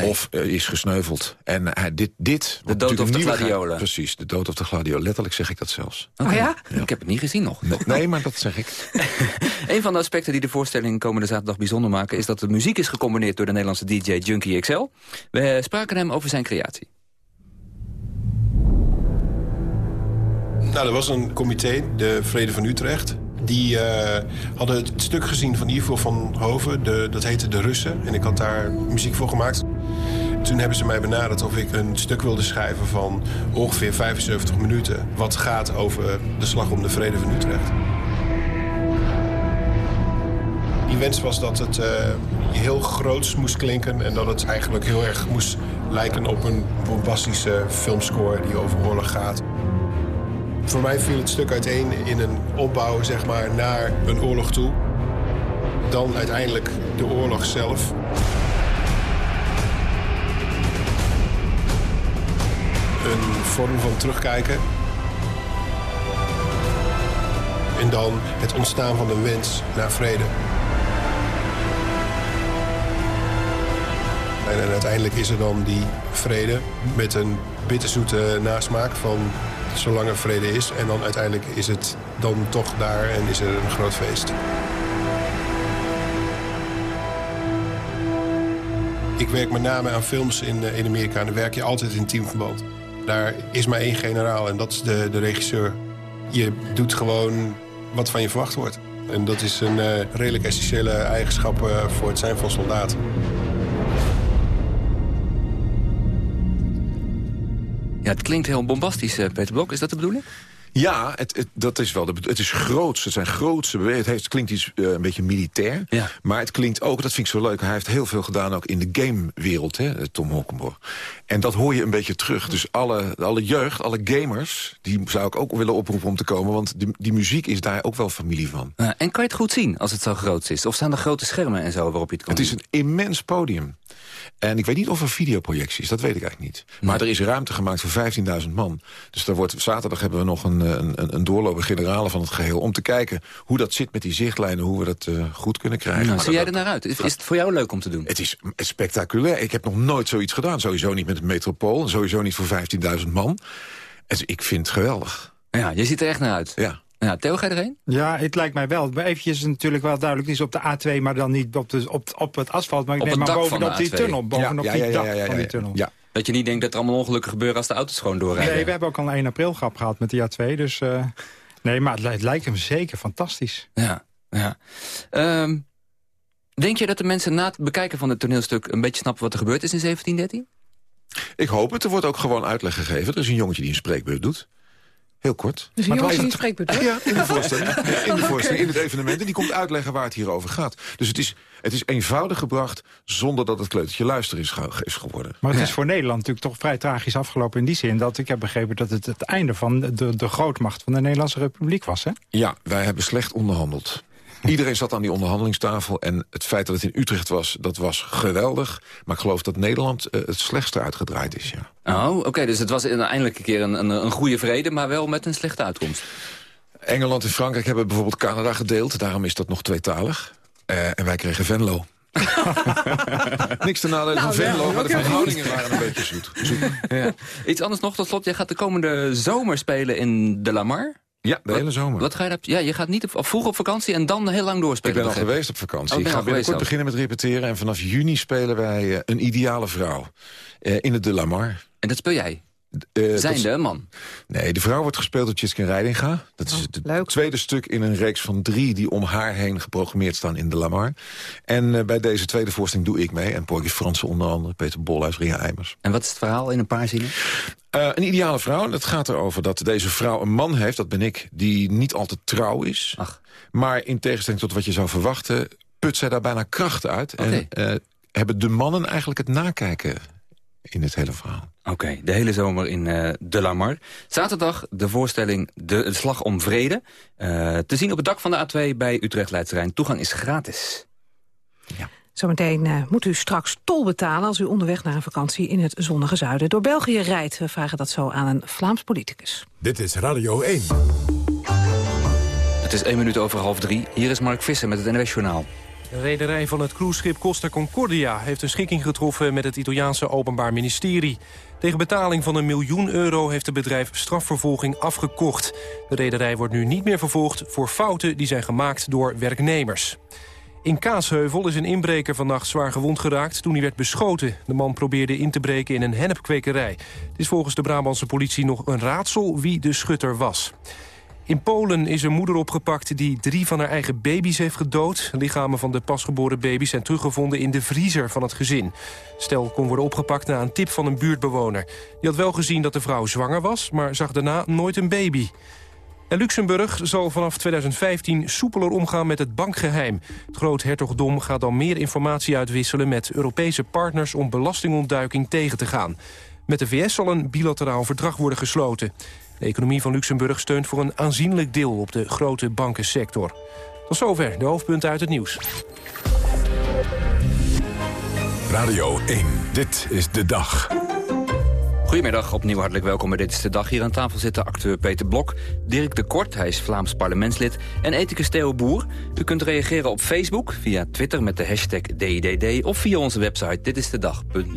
Of eh, is gesneuveld. En eh, dit, dit... De dood of de gladiolen. Precies, de dood of de gladiolen. Letterlijk zeg ik dat zelfs. Oké. Ik heb het niet gezien nog. Nee, nee, maar dat zeg ik. (laughs) Een van de aspecten die de voorstelling komende zaterdag bijzonder maken... is dat de muziek is gecombineerd door de Nederlandse DJ Junkie XL. We spraken hem over zijn creatie. Nou, er was een comité, de Vrede van Utrecht. Die eh, hadden het stuk gezien van Ivo van Hoven, de, dat heette De Russen. En ik had daar muziek voor gemaakt. Toen hebben ze mij benaderd of ik een stuk wilde schrijven van ongeveer 75 minuten. Wat gaat over de slag om de Vrede van Utrecht. Die wens was dat het eh, heel groots moest klinken... en dat het eigenlijk heel erg moest lijken op een bombastische filmscore die over oorlog gaat. Voor mij viel het stuk uiteen in een opbouw zeg maar, naar een oorlog toe. Dan uiteindelijk de oorlog zelf. Een vorm van terugkijken. En dan het ontstaan van een wens naar vrede. En, uiteindelijk is er dan die vrede met een bitterzoete nasmaak van zolang er vrede is. En dan uiteindelijk is het dan toch daar en is er een groot feest. Ik werk met name aan films in, eh, in Amerika en dan werk je altijd in teamverband. Daar is maar één generaal en dat is de, de regisseur. Je doet gewoon wat van je verwacht wordt. En dat is een eh, redelijk essentiële eigenschap eh, voor het zijn van soldaat. Ja, het klinkt heel bombastisch, eh, Peter Blok. Is dat de bedoeling? Ja, het, het, dat is wel. De, het is groots. Het zijn grootse bewegingen. Het, heeft- het klinkt iets eh, een beetje militair. Maar het klinkt ook, dat vind ik zo leuk. Hij heeft heel veel gedaan ook in de gamewereld, Tom Holkenborg. En dat hoor je een beetje terug. Dus alle, alle jeugd, alle gamers, die zou ik ook willen oproepen om te komen. Want die, die muziek is daar ook wel familie van. Ja, en kan je het goed zien als het zo groot is? Of staan er grote schermen en zo waarop je het kan Het is een immens podium. En ik weet niet of er videoprojectie is, dat weet ik eigenlijk niet. Maar er is ruimte gemaakt voor 15.000 man. Dus daar wordt, zaterdag hebben we nog een, een, een, een doorloper generale van het geheel... om te kijken hoe dat zit met die zichtlijnen, hoe we dat eh, goed kunnen krijgen. Nou, zie jij dat- er naar uit? Is, is het voor jou leuk om te doen? Het is spectaculair. Ik heb nog nooit zoiets gedaan. Sowieso niet met het metropool. Sowieso niet voor 15.000 man. Dus ik vind het geweldig. Ja, je ziet er echt naar uit. Ja. Ja, Theo, ga je erheen? Ja, het lijkt mij wel. Maar eventjes natuurlijk wel duidelijk. Is op de A2, maar dan niet op, de, op, op het asfalt. Maar ik Op neem het maar dak van bovenop de die A2. tunnel. Bovenop Ja, die ja, ja, dak ja, ja, van die tunnel. Ja. Dat je niet denkt dat er allemaal ongelukken gebeuren als de auto's gewoon doorrijden. Nee, we hebben ook al een 1 april grap gehad met die A2. Dus eh, nee, maar het lijkt hem zeker fantastisch. Ja, ja. Ehm, denk je dat de mensen na het bekijken van het toneelstuk... een beetje snappen wat er gebeurd is in 1713? Ik hoop het. Er wordt ook gewoon uitleg gegeven. Er is een jongetje die een spreekbeurt doet. Heel kort. Dus hier was spreekbeurt, hoor? Ja, in de (laughs) voorstelling. In de voorstelling, in het evenement. En die komt uitleggen waar het hier over gaat. Dus het is, het is eenvoudig gebracht zonder dat het kleutertje luister is, is geworden. Maar het is voor Nederland natuurlijk toch vrij tragisch afgelopen in die zin... dat ik heb begrepen dat het het einde van de, de grootmacht van de Nederlandse Republiek was. Hè? Ja, wij hebben slecht onderhandeld. Iedereen zat aan die onderhandelingstafel en het feit dat het in Utrecht was, dat was geweldig. Maar ik geloof dat Nederland eh, het slechtste uitgedraaid is, ja. Oh, oké, dus het was eindelijk een keer een, een, een goede vrede... maar wel met een slechte uitkomst. Engeland en Frankrijk hebben bijvoorbeeld Canada gedeeld. Daarom is dat nog tweetalig. Eh, en wij kregen Venlo. (laughs) Niks te nadelen van Nou, ja, Venlo, maar de verhoudingen waren een beetje zoet. (laughs) zoet. Ja. Iets anders nog tot slot. Jij gaat de komende zomer spelen in De La Mar. Ja, de hele zomer. Wat ga je daar... Ja, je gaat niet op, vroeg op vakantie en dan heel lang Ik doorspelen. ben al geweest op vakantie. Oh, ik ga binnenkort beginnen met repeteren. En vanaf juni spelen wij eh, een ideale vrouw. eh, in het De La Mar. En dat speel jij? Eh, Zijnde een man? Nee, de vrouw wordt gespeeld door Tjitske Reidinga. Dat is het tweede stuk in een reeks van drie... die om haar heen geprogrammeerd staan in de Lamar. En eh, bij deze tweede voorstelling doe ik mee. En Porgy Fransen onder andere, Peter Bolhuis, Ria Eimers. En wat is het verhaal in een paar zinnen? Eh, een ideale vrouw, dat gaat erover dat deze vrouw een man heeft... dat ben ik, die niet altijd trouw is. Maar in tegenstelling tot wat je zou verwachten... put zij daar bijna kracht uit. En hebben de mannen eigenlijk het nakijken in het hele verhaal. Oké, de hele zomer in eh De La Mar. Zaterdag de voorstelling De, de Slag om Vrede. Eh, te zien op het dak van de A2 bij Utrecht Leidsterrein. Toegang is gratis. Zometeen eh, moet u straks tol betalen als u onderweg naar een vakantie in het zonnige zuiden door België rijdt. We vragen dat zo aan een Vlaams politicus. Dit is Radio 1. Het is één minuut over half drie. Hier is Mark Visser met het NWS Journaal. De rederij van het cruiseschip Costa Concordia heeft een schikking getroffen met het Italiaanse Openbaar Ministerie. Tegen betaling van een miljoen euro heeft het bedrijf strafvervolging afgekocht. De rederij wordt nu niet meer vervolgd voor fouten die zijn gemaakt door werknemers. In Kaasheuvel is een inbreker vannacht zwaar gewond geraakt toen hij werd beschoten. De man probeerde in te breken in een hennepkwekerij. Het is volgens de Brabantse politie nog een raadsel wie de schutter was. In Polen is een moeder opgepakt die drie van haar eigen baby's heeft gedood. Lichamen van de pasgeboren baby's zijn teruggevonden in de vriezer van het gezin. Stel kon worden opgepakt na een tip van een buurtbewoner. Die had wel gezien dat de vrouw zwanger was, maar zag daarna nooit een baby. En Luxemburg zal vanaf 2015 soepeler omgaan met het bankgeheim. Het groot hertogdom gaat dan meer informatie uitwisselen... met Europese partners om belastingontduiking tegen te gaan. Met de VS zal een bilateraal verdrag worden gesloten. De economie van Luxemburg steunt voor een aanzienlijk deel... op de grote bankensector. Tot zover de hoofdpunten uit het nieuws. Radio 1, dit is de dag. Goedemiddag, opnieuw hartelijk welkom bij Dit is de Dag. Hier aan tafel zitten acteur Peter Blok, Dirk de Kort, hij is Vlaams parlementslid... en ethicus Theo Boer. U kunt reageren op Facebook, via Twitter met de hashtag DIDD... of via onze website ditistedag.nu.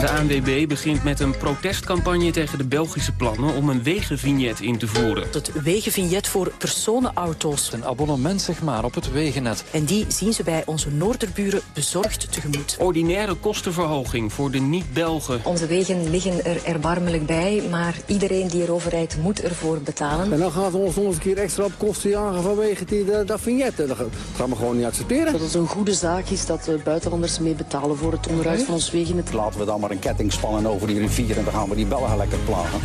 De ANWB begint met een protestcampagne tegen de Belgische plannen om een wegenvignet in te voeren. Het wegenvignet voor personenauto's. Een abonnement zeg maar op het wegennet. En die zien ze bij onze noorderburen bezorgd tegemoet. Ordinaire kostenverhoging voor de niet-Belgen. Onze wegen liggen er erbarmelijk bij, maar iedereen die erover rijdt moet ervoor betalen. En dan gaat ons nog eens een keer extra op kosten jagen vanwege die, dat, dat vignet. Dat gaan we gewoon niet accepteren. Dat het een goede zaak is dat de buitenlanders mee betalen voor het onderhoud van ons wegennet. Laten we dan maar een ketting spannen over die rivier en dan gaan we die Belgen lekker plagen.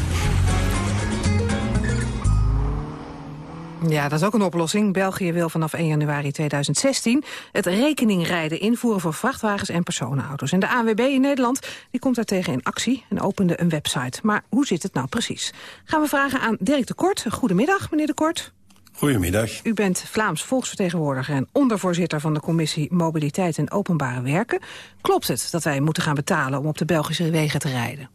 Ja, dat is ook een oplossing. België wil vanaf 1 januari 2016 het rekeningrijden invoeren voor vrachtwagens en personenauto's. En de ANWB in Nederland die komt daartegen in actie en opende een website. Maar hoe zit het nou precies? Gaan we vragen aan Dirk de Kort. Goedemiddag, meneer de Kort. Goedemiddag. U bent Vlaams volksvertegenwoordiger en ondervoorzitter van de commissie Mobiliteit en Openbare Werken. Klopt het dat wij moeten gaan betalen om op de Belgische wegen te rijden?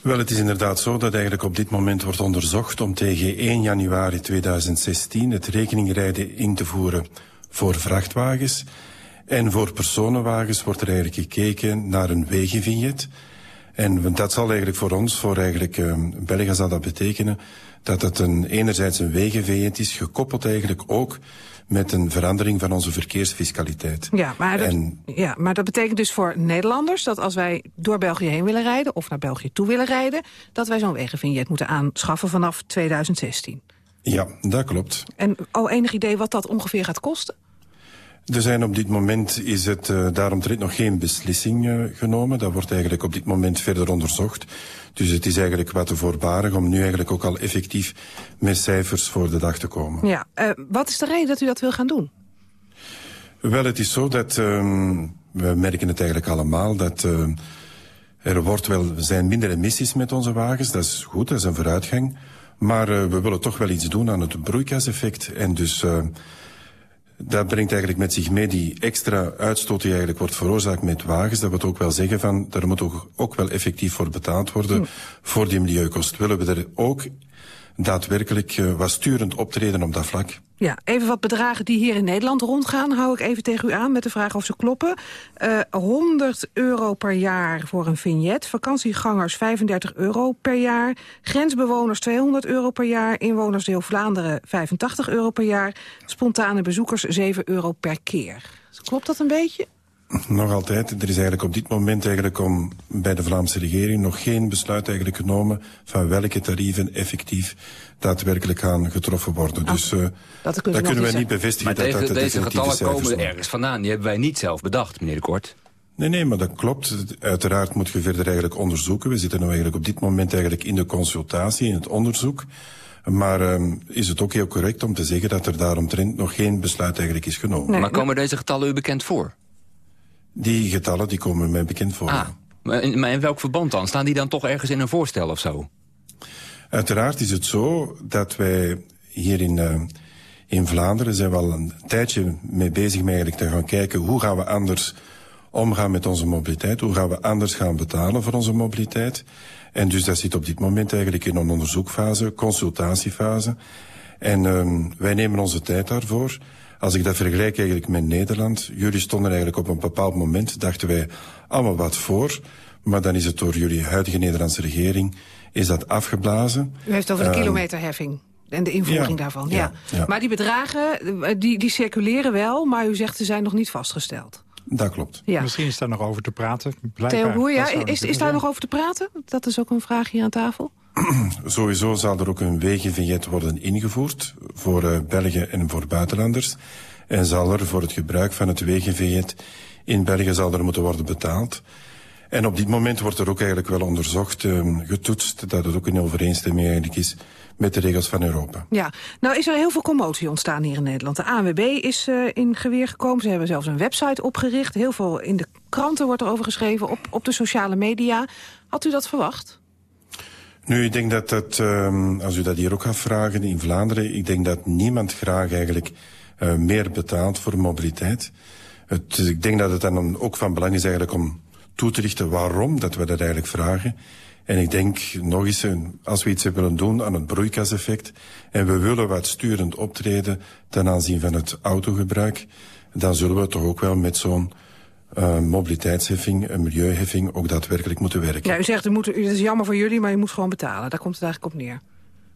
Wel, het is inderdaad zo dat eigenlijk op dit moment wordt onderzocht om tegen 1 januari 2016 het rekeningrijden in te voeren voor vrachtwagens. En voor personenwagens wordt er eigenlijk gekeken naar een wegenvignet. En dat zal eigenlijk voor ons, voor eigenlijk uh, België zal dat betekenen dat het een, enerzijds een wegenvignet is, gekoppeld eigenlijk ook met een verandering van onze verkeersfiscaliteit. Ja maar, dat, en, ja, maar dat betekent dus voor Nederlanders dat als wij door België heen willen rijden... of naar België toe willen rijden, dat wij zo'n wegenvignet moeten aanschaffen vanaf 2016. Ja, dat klopt. En oh, enig idee wat dat ongeveer gaat kosten? Er zijn op dit moment is het uh, daaromtrent nog geen beslissing uh, genomen. Dat wordt eigenlijk op dit moment verder onderzocht. Dus het is eigenlijk wat te voorbarig om nu eigenlijk ook al effectief met cijfers voor de dag te komen. Ja, uh, wat is de reden dat u dat wil gaan doen? Wel, het is zo dat, um, we merken het eigenlijk allemaal, dat er wordt wel, zijn minder emissies met onze wagens. Dat is goed, dat is een vooruitgang. Maar we willen toch wel iets doen aan het broeikaseffect. En dus dat brengt eigenlijk met zich mee die extra uitstoot die eigenlijk wordt veroorzaakt met wagens. Dat we het ook wel zeggen van, daar moet ook, ook wel effectief voor betaald worden mm. voor die milieukost. Willen we er ook daadwerkelijk uh, wat sturend optreden op dat vlak. Ja, even wat bedragen die hier in Nederland rondgaan... hou ik even tegen u aan met de vraag of ze kloppen. Uh, 100 euro per jaar voor een vignet. Vakantiegangers 35 euro per jaar. Grensbewoners 200 euro per jaar. Inwoners deel Vlaanderen 85 euro per jaar. Spontane bezoekers 7 euro per keer. Klopt dat een beetje? Nog altijd. Er is eigenlijk op dit moment eigenlijk om bij de Vlaamse regering nog geen besluit eigenlijk genomen van welke tarieven effectief daadwerkelijk gaan getroffen worden. Oh, dus uh, dat, dat kunnen we niet bevestigen. Maar dat deze, dat de deze getallen komen ergens vandaan. Die hebben wij niet zelf bedacht, meneer de Kort. Nee, nee, maar dat klopt. Uiteraard moet je verder eigenlijk onderzoeken. We zitten nu eigenlijk op dit moment eigenlijk in de consultatie, in het onderzoek. Maar um, is het ook heel correct om te zeggen dat er daaromtrent nog geen besluit eigenlijk is genomen. Nee, maar komen deze getallen u bekend voor? Die getallen die komen mij bekend voor. Ah, maar in, maar in welk verband dan? Staan die dan toch ergens in een voorstel of zo? Uiteraard is het zo dat wij hier in, uh, in Vlaanderen zijn we al een tijdje mee bezig met eigenlijk te gaan kijken hoe gaan we anders omgaan met onze mobiliteit, hoe gaan we anders gaan betalen voor onze mobiliteit. En dus dat zit op dit moment eigenlijk in een onderzoekfase, consultatiefase. En um, wij nemen onze tijd daarvoor. Als ik dat vergelijk eigenlijk met Nederland, jullie stonden eigenlijk op een bepaald moment, dachten wij allemaal wat voor, maar dan is het door jullie huidige Nederlandse regering, is dat afgeblazen. U heeft over de uh, kilometerheffing en de invoering ja, daarvan. Ja, ja. ja. Maar die bedragen, die, die circuleren wel, maar u zegt ze zijn nog niet vastgesteld. Dat klopt. Ja. Misschien is daar nog over te praten. Theo Boer, ja, is, is daar nog over te praten? Dat is ook een vraag hier aan tafel. (clears throat) Sowieso zal er ook een wegenvignet worden ingevoerd voor uh, België en voor buitenlanders. En zal er voor het gebruik van het wegenvignet in België zal er moeten worden betaald. En op dit moment wordt er ook eigenlijk wel onderzocht, uh, getoetst, dat het ook in overeenstemming eigenlijk is met de regels van Europa. Ja, nou is er heel veel commotie ontstaan hier in Nederland. De ANWB is uh, in geweer gekomen. Ze hebben zelfs een website opgericht. Heel veel in de kranten wordt er over geschreven, op, op de sociale media. Had u dat verwacht? Nu, ik denk dat dat, um, als u dat hier ook gaat vragen in Vlaanderen, ik denk dat niemand graag eigenlijk uh, meer betaalt voor mobiliteit. Het, ik denk dat het dan ook van belang is eigenlijk om toe te richten waarom dat we dat eigenlijk vragen. En ik denk nog eens, als we iets willen doen aan het broeikaseffect en we willen wat sturend optreden ten aanzien van het autogebruik, dan zullen we toch ook wel met zo'n uh, mobiliteitsheffing, een milieuheffing ook daadwerkelijk moeten werken. Ja, u zegt, moet, het is jammer voor jullie, maar je moet gewoon betalen. Daar komt het eigenlijk op neer.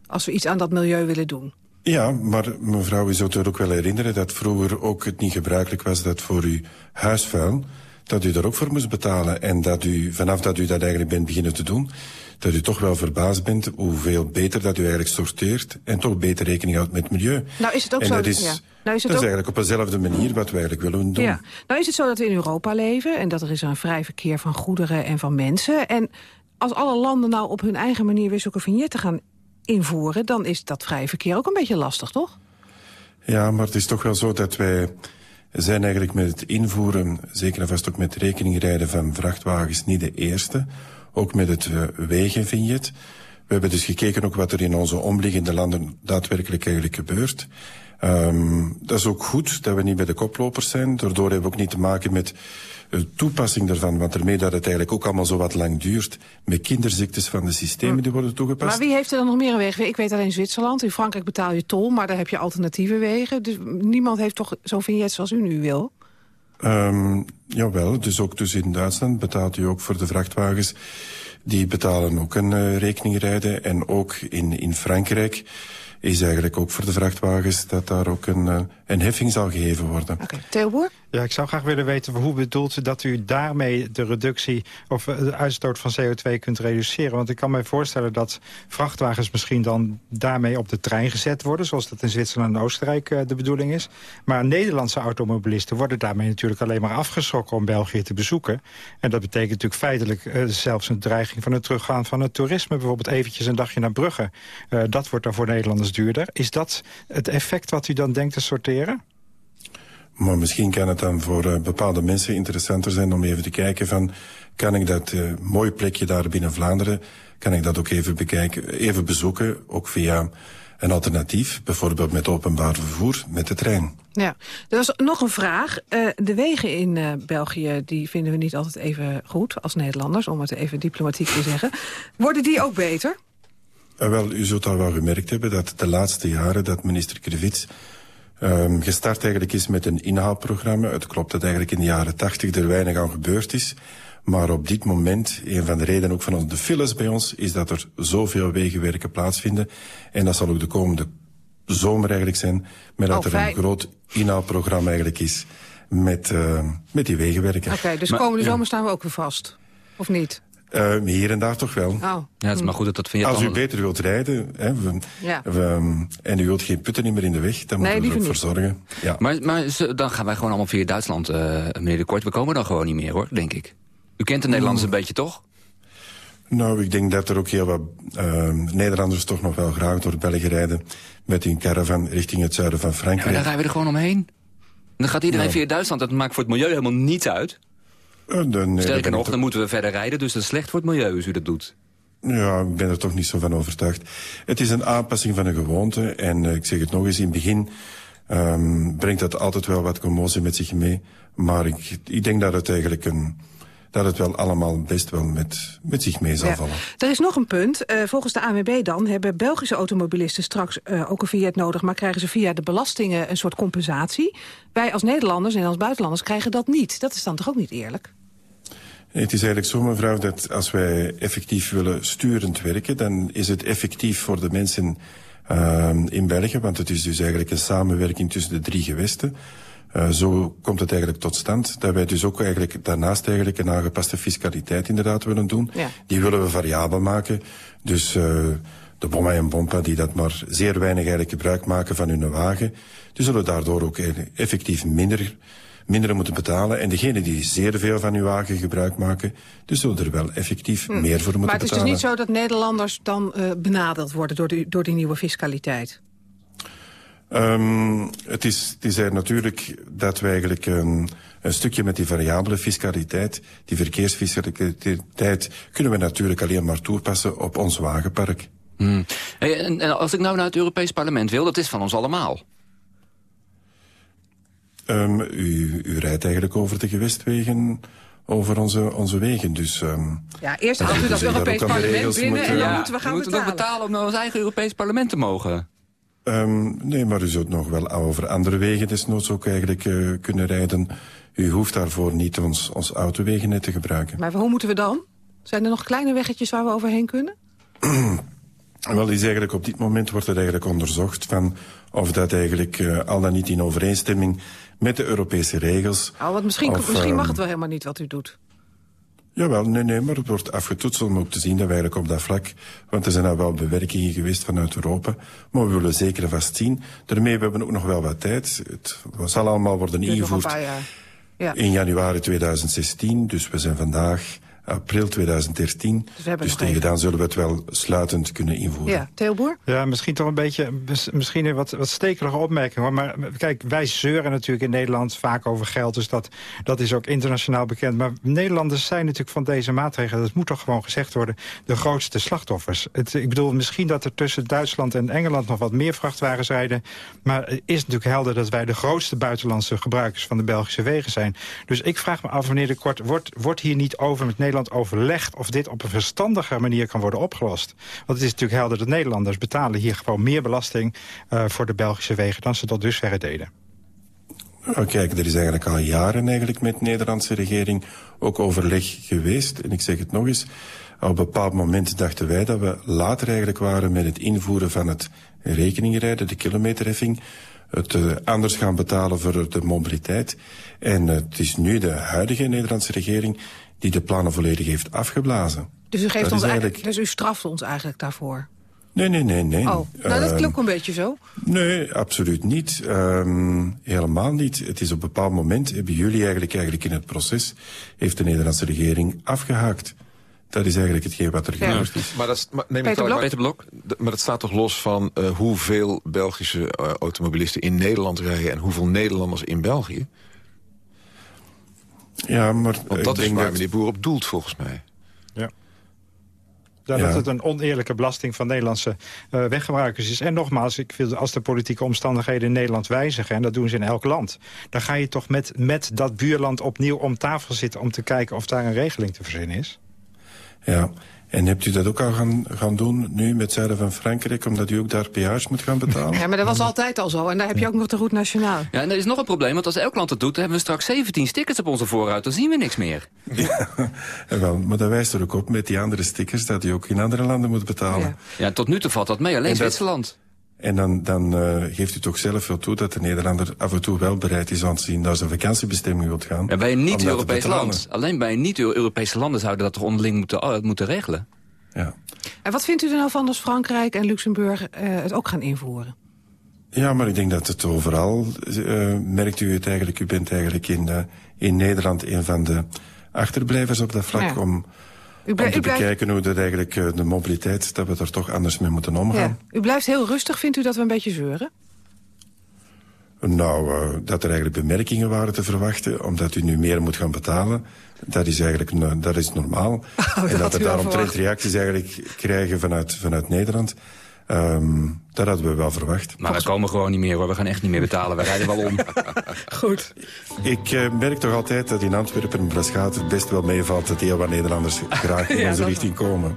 Als we iets aan dat milieu willen doen. Ja, maar mevrouw, u zult er ook wel herinneren dat vroeger ook het niet gebruikelijk was dat voor uw huisvuil dat u er ook voor moest betalen. En dat u, vanaf dat u dat eigenlijk bent beginnen te doen, dat u toch wel verbaasd bent hoeveel beter dat u eigenlijk sorteert en toch beter rekening houdt met het milieu. Nou is het ook en zo. dat is, ja. nou is het dat ook... is eigenlijk op dezelfde manier wat we eigenlijk willen doen. Ja. Nou is het zo dat we in Europa leven en dat er is een vrij verkeer van goederen en van mensen. En als alle landen nou op hun eigen manier weer zulke vignetten gaan invoeren, dan is dat vrije verkeer ook een beetje lastig, toch? Ja, maar het is toch wel zo dat wij zijn eigenlijk met het invoeren, zeker en vast ook met rekeningrijden van vrachtwagens, niet de eerste. Ook met het uh, wegenvignet. We hebben dus gekeken ook wat er in onze omliggende landen daadwerkelijk eigenlijk gebeurt. Um, dat is ook goed dat we niet bij de koplopers zijn. Daardoor hebben we ook niet te maken met uh, toepassing daarvan. Want daarmee dat het eigenlijk ook allemaal zo wat lang duurt. Met kinderziektes van de systemen die worden toegepast. Maar wie heeft er dan nog meer een weg? Ik weet alleen Zwitserland. In Frankrijk betaal je tol, maar daar heb je alternatieve wegen. Dus niemand heeft toch zo'n vignet zoals u nu wil? Um, jawel, dus ook dus in Duitsland betaalt u ook voor de vrachtwagens. Die betalen ook een uh, rekeningrijden. En ook in, in Frankrijk is eigenlijk ook voor de vrachtwagens dat daar ook een, uh, een heffing zal gegeven worden. Oké. Ja, ik zou graag willen weten hoe bedoelt u dat u daarmee de reductie of eh, de uitstoot van CO2 kunt reduceren. Want ik kan me voorstellen dat vrachtwagens misschien dan daarmee op de trein gezet worden, zoals dat in Zwitserland en Oostenrijk uh, de bedoeling is. Maar Nederlandse automobilisten worden daarmee natuurlijk alleen maar afgeschrokken om België te bezoeken. En dat betekent natuurlijk feitelijk uh, zelfs een dreiging van het teruggaan van het toerisme. Bijvoorbeeld eventjes een dagje naar Brugge. dat wordt dan voor Nederlanders duurder. Is dat het effect wat u dan denkt te sorteren? Maar misschien kan het dan voor uh, bepaalde mensen interessanter zijn om even te kijken van... kan ik dat uh, mooie plekje daar binnen Vlaanderen, kan ik dat ook even bekijken, even bezoeken, ook via een alternatief, bijvoorbeeld met openbaar vervoer, met de trein. Ja, er was nog een vraag. Uh, de wegen in uh, België die vinden we niet altijd even goed als Nederlanders, om het even diplomatiek te zeggen. Worden die ook beter? Uh, wel, u zult al wel gemerkt hebben dat de laatste jaren dat minister Krivits um, gestart eigenlijk is met een inhaalprogramma. Het klopt dat eigenlijk in de jaren tachtig er weinig aan gebeurd is. Maar op dit moment, een van de redenen ook van de files bij ons, is dat er zoveel wegenwerken plaatsvinden. En dat zal ook de komende zomer eigenlijk zijn, met dat oh, er een groot inhaalprogramma eigenlijk is met, uh, met die wegenwerken. Oké, okay, dus maar, komende zomer staan we ook weer vast, of niet? Uh, hier en daar toch wel. Oh. Ja, het is maar goed dat dat van je Als u beter wilt rijden hè, we, ja. we, en u wilt geen putten meer in de weg, dan moeten we ervoor zorgen. Ja. Maar, maar dan gaan wij gewoon allemaal via Duitsland, uh, meneer de Kort. We komen dan gewoon niet meer, hoor, denk ik. U kent de Nederlanders mm. een beetje, toch? Nou, ik denk dat er ook heel wat uh, Nederlanders toch nog wel graag door België rijden... met hun caravan richting het zuiden van Frankrijk. Ja, dan rijden we er gewoon omheen. Dan gaat iedereen ja. via Duitsland. Dat maakt voor het milieu helemaal niets uit. Uh, dan, Sterker nog, dan moeten we verder rijden, dus dat is slecht voor het milieu als u dat doet. Ja, ik ben er toch niet zo van overtuigd. Het is een aanpassing van een gewoonte. En uh, ik zeg het nog eens, in het begin um, brengt dat altijd wel wat commotie met zich mee. Maar ik, ik denk dat het eigenlijk een dat het wel allemaal best wel met, met zich mee zal ja. vallen. Er is nog een punt. Uh, volgens de ANWB dan hebben Belgische automobilisten straks uh, ook een vignet nodig... maar krijgen ze via de belastingen een soort compensatie. Wij als Nederlanders en als buitenlanders krijgen dat niet. Dat is dan toch ook niet eerlijk? Het is eigenlijk zo, mevrouw, dat als wij effectief willen sturend werken... dan is het effectief voor de mensen uh, in België... want het is dus eigenlijk een samenwerking tussen de drie gewesten... Uh, zo komt het eigenlijk tot stand. Dat wij dus ook eigenlijk daarnaast eigenlijk een aangepaste fiscaliteit inderdaad willen doen. Ja. Die willen we variabel maken. Dus uh, de bomma en bompa die dat maar zeer weinig eigenlijk gebruik maken van hun wagen... die zullen daardoor ook effectief minder, minder moeten betalen. En degenen die zeer veel van hun wagen gebruik maken... die zullen er wel effectief hm. meer voor moeten betalen. Maar het is betalen. dus niet zo dat Nederlanders dan uh, benadeeld worden door die, door die nieuwe fiscaliteit? Um, het, is, het is er natuurlijk dat we eigenlijk een, een stukje met die variabele fiscaliteit, die verkeersfiscaliteit, kunnen we natuurlijk alleen maar toepassen op ons wagenpark. Hmm. Hey, en, en als ik nou naar het Europees Parlement wil, dat is van ons allemaal. Um, u, u rijdt eigenlijk over de gewestwegen over onze, onze wegen. Dus, um, ja, eerst haalt u dat Europees Parlement binnen moeten, en dan ja, moeten we gaan moeten betalen. We betalen om naar ons eigen Europees Parlement te mogen. Um, nee, maar u zult nog wel over andere wegen desnoods ook eigenlijk uh, kunnen rijden. U hoeft daarvoor niet ons, ons autowegennet te gebruiken. Maar hoe moeten we dan? Zijn er nog kleine weggetjes waar we overheen kunnen? (clears throat) wel, is eigenlijk op dit moment wordt het eigenlijk onderzocht van of dat eigenlijk uh, al dan niet in overeenstemming met de Europese regels... Oh, want misschien, of, misschien mag het wel helemaal niet wat u doet. Jawel, nee, nee, maar het wordt afgetoetst om ook te zien dat wij eigenlijk op dat vlak... want er zijn al wel bewerkingen geweest vanuit Europa... maar we willen zeker en vast zien. Daarmee we hebben ook nog wel wat tijd. Het zal allemaal worden ingevoerd ja. in januari 2016. Dus we zijn vandaag april 2013. Dus, dus tegen dan zullen we het wel sluitend kunnen invoeren. Ja, Theo Boer? Ja, misschien toch een beetje, misschien een wat, wat stekelige opmerking. Hoor. Maar kijk, wij zeuren natuurlijk in Nederland vaak over geld. Dus dat, dat is ook internationaal bekend. Maar Nederlanders zijn natuurlijk van deze maatregelen... dat moet toch gewoon gezegd worden, de grootste slachtoffers. Het, ik bedoel, misschien dat er tussen Duitsland en Engeland... nog wat meer vrachtwagens rijden. Maar het is natuurlijk helder dat wij de grootste buitenlandse gebruikers... van de Belgische wegen zijn. Dus ik vraag me af, wanneer de kort... wordt, wordt hier niet over met Nederland overlegd of dit op een verstandige manier kan worden opgelost. Want het is natuurlijk helder dat Nederlanders betalen hier gewoon meer belasting uh, voor de Belgische wegen dan ze tot dusver deden. Nou, kijk, er is eigenlijk al jaren eigenlijk met de Nederlandse regering ook overleg geweest. En ik zeg het nog eens, op een bepaald moment dachten wij dat we later eigenlijk waren met het invoeren van het rekeningrijden, de kilometerheffing. het eh, anders gaan betalen voor de mobiliteit. En het is nu de huidige Nederlandse regering die de plannen volledig heeft afgeblazen. Dus u, geeft ons is eigenlijk, dus u straft ons eigenlijk daarvoor? Nee, nee, nee, nee. Oh, nou dat Ehm, klopt een beetje zo. Nee, absoluut niet. Ehm, helemaal niet. Het is op een bepaald moment, hebben jullie eigenlijk, eigenlijk in het proces, heeft de Nederlandse regering afgehaakt. Dat is eigenlijk hetgeen wat er gebeurd is. Maar dat, is- maar, neem Peter Blok? maar- d- Maar dat staat toch los van eh, hoeveel Belgische eh, automobilisten in Nederland rijden... en hoeveel Nederlanders in België? Ja, maar Want ik dat is denk waar dat- meneer Boer op doelt, volgens mij. Ja, Ja. Dat het een oneerlijke belasting van Nederlandse eh, weggebruikers is. En nogmaals, ik vind, als de politieke omstandigheden in Nederland wijzigen... en dat doen ze in elk land... dan ga je toch met, met dat buurland opnieuw om tafel zitten... om te kijken of daar een regeling te verzinnen is. Ja, en hebt u dat ook al gaan, gaan doen nu met zuiden van Frankrijk... omdat u ook daar peage moet gaan betalen? Ja, maar dat was altijd al zo. En daar heb je ook nog de route nationaal. Ja, en er is nog een probleem, want als elk land het doet... dan hebben we straks 17 stickers op onze voorruit, dan zien we niks meer. (laughs) En wel, maar dat wijst er ook op met die andere stickers... dat u ook in andere landen moet betalen. Ja, tot nu toe valt dat mee, alleen En dat- Zwitserland. En dan, dan eh, geeft u toch zelf wel toe dat de Nederlander af en toe wel bereid is... want hij naar zijn vakantiebestemming wilt gaan. Ja, bij een te niet-Europees land. Alleen bij een niet-Europese landen zouden dat toch onderling moeten, eh, moeten regelen. En wat vindt u er nou van als Frankrijk en Luxemburg eh, het ook gaan invoeren? Ja, maar ik denk dat het overal, eh, merkt u het eigenlijk, u bent eigenlijk in, eh, in Nederland een van de achterblijvers op dat vlak Ja. om, U, om te bekijken hoe dat eigenlijk eh, de mobiliteit, dat we er toch anders mee moeten omgaan. ja, u blijft heel rustig. Vindt u dat we een beetje zeuren? Nou, eh, dat er eigenlijk bemerkingen waren te verwachten, omdat u nu meer moet gaan betalen. Dat is eigenlijk dat is normaal. (laughs) en had dat u er daaromtrent reacties eigenlijk krijgen vanuit, vanuit Nederland. Ehm, dat hadden we wel verwacht. Maar we komen gewoon niet meer hoor, we gaan echt niet meer betalen. We rijden wel om. (laughs) Goed. Ik eh, merk toch altijd dat in Antwerpen en Braschaat het best wel meevalt... dat heel wat Nederlanders graag (laughs) in Ja, onze richting komen.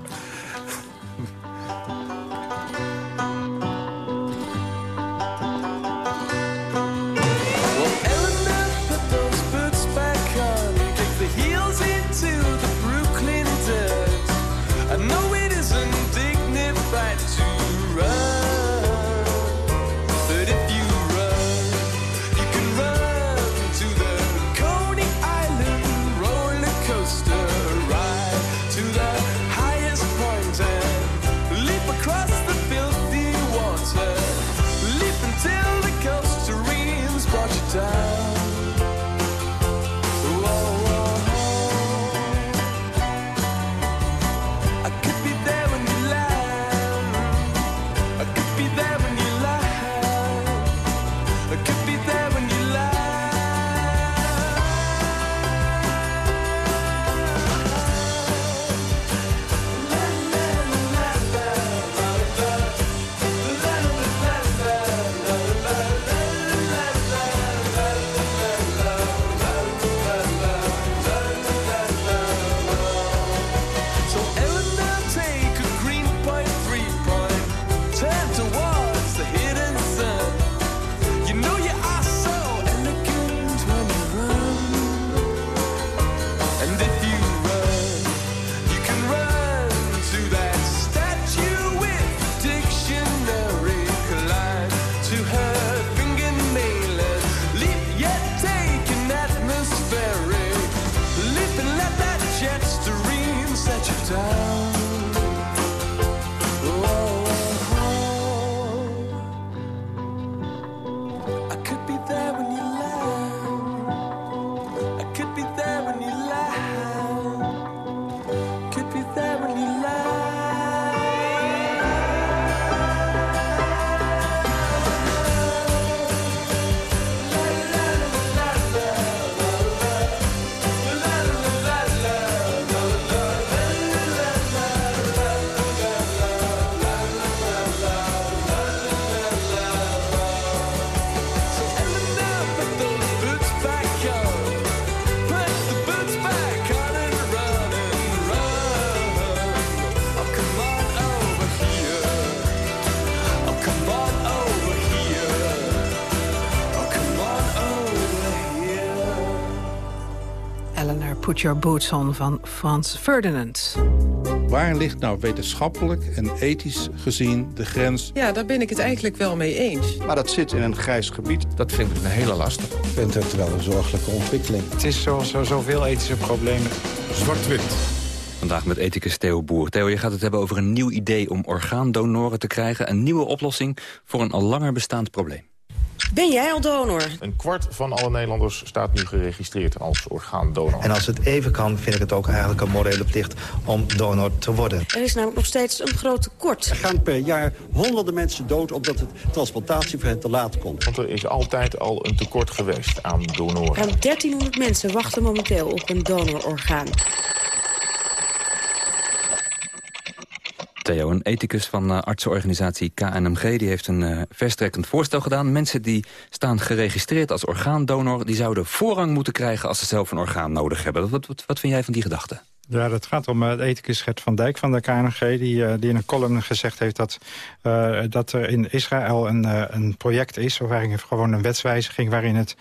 Put Your Boots On van Frans Ferdinand. Waar ligt nou wetenschappelijk en ethisch gezien de grens? Ja, daar ben ik het eigenlijk wel mee eens. Maar dat zit in een grijs gebied. Dat vind ik een hele lastige. Ik vind het wel een zorgelijke ontwikkeling. Het is zo, zo, zoveel ethische problemen. Zwart-wit. Vandaag met ethicus Theo Boer. Theo, je gaat het hebben over een nieuw idee om orgaandonoren te krijgen. Een nieuwe oplossing voor een al langer bestaand probleem. Ben jij al donor? Een kwart van alle Nederlanders staat nu geregistreerd als orgaandonor. En als het even kan, vind ik het ook eigenlijk een morele plicht om donor te worden. Er is namelijk nog steeds een groot tekort. Er gaan per jaar honderden mensen dood omdat het transplantatie voor hen te laat komt. Want er is altijd al een tekort geweest aan donoren. Ruim 1300 mensen wachten momenteel op een donororgaan. Theo, een ethicus van uh, artsenorganisatie KNMG... die heeft een uh, verstrekkend voorstel gedaan. Mensen die staan geregistreerd als orgaandonor... die zouden voorrang moeten krijgen als ze zelf een orgaan nodig hebben. Wat, wat, wat vind jij van die gedachte? Ja, dat gaat om uh, de ethicus Gert van Dijk van de KNG... die, uh, die in een column gezegd heeft dat, uh, dat er in Israël een, een project is... of eigenlijk gewoon een wetswijziging waarin het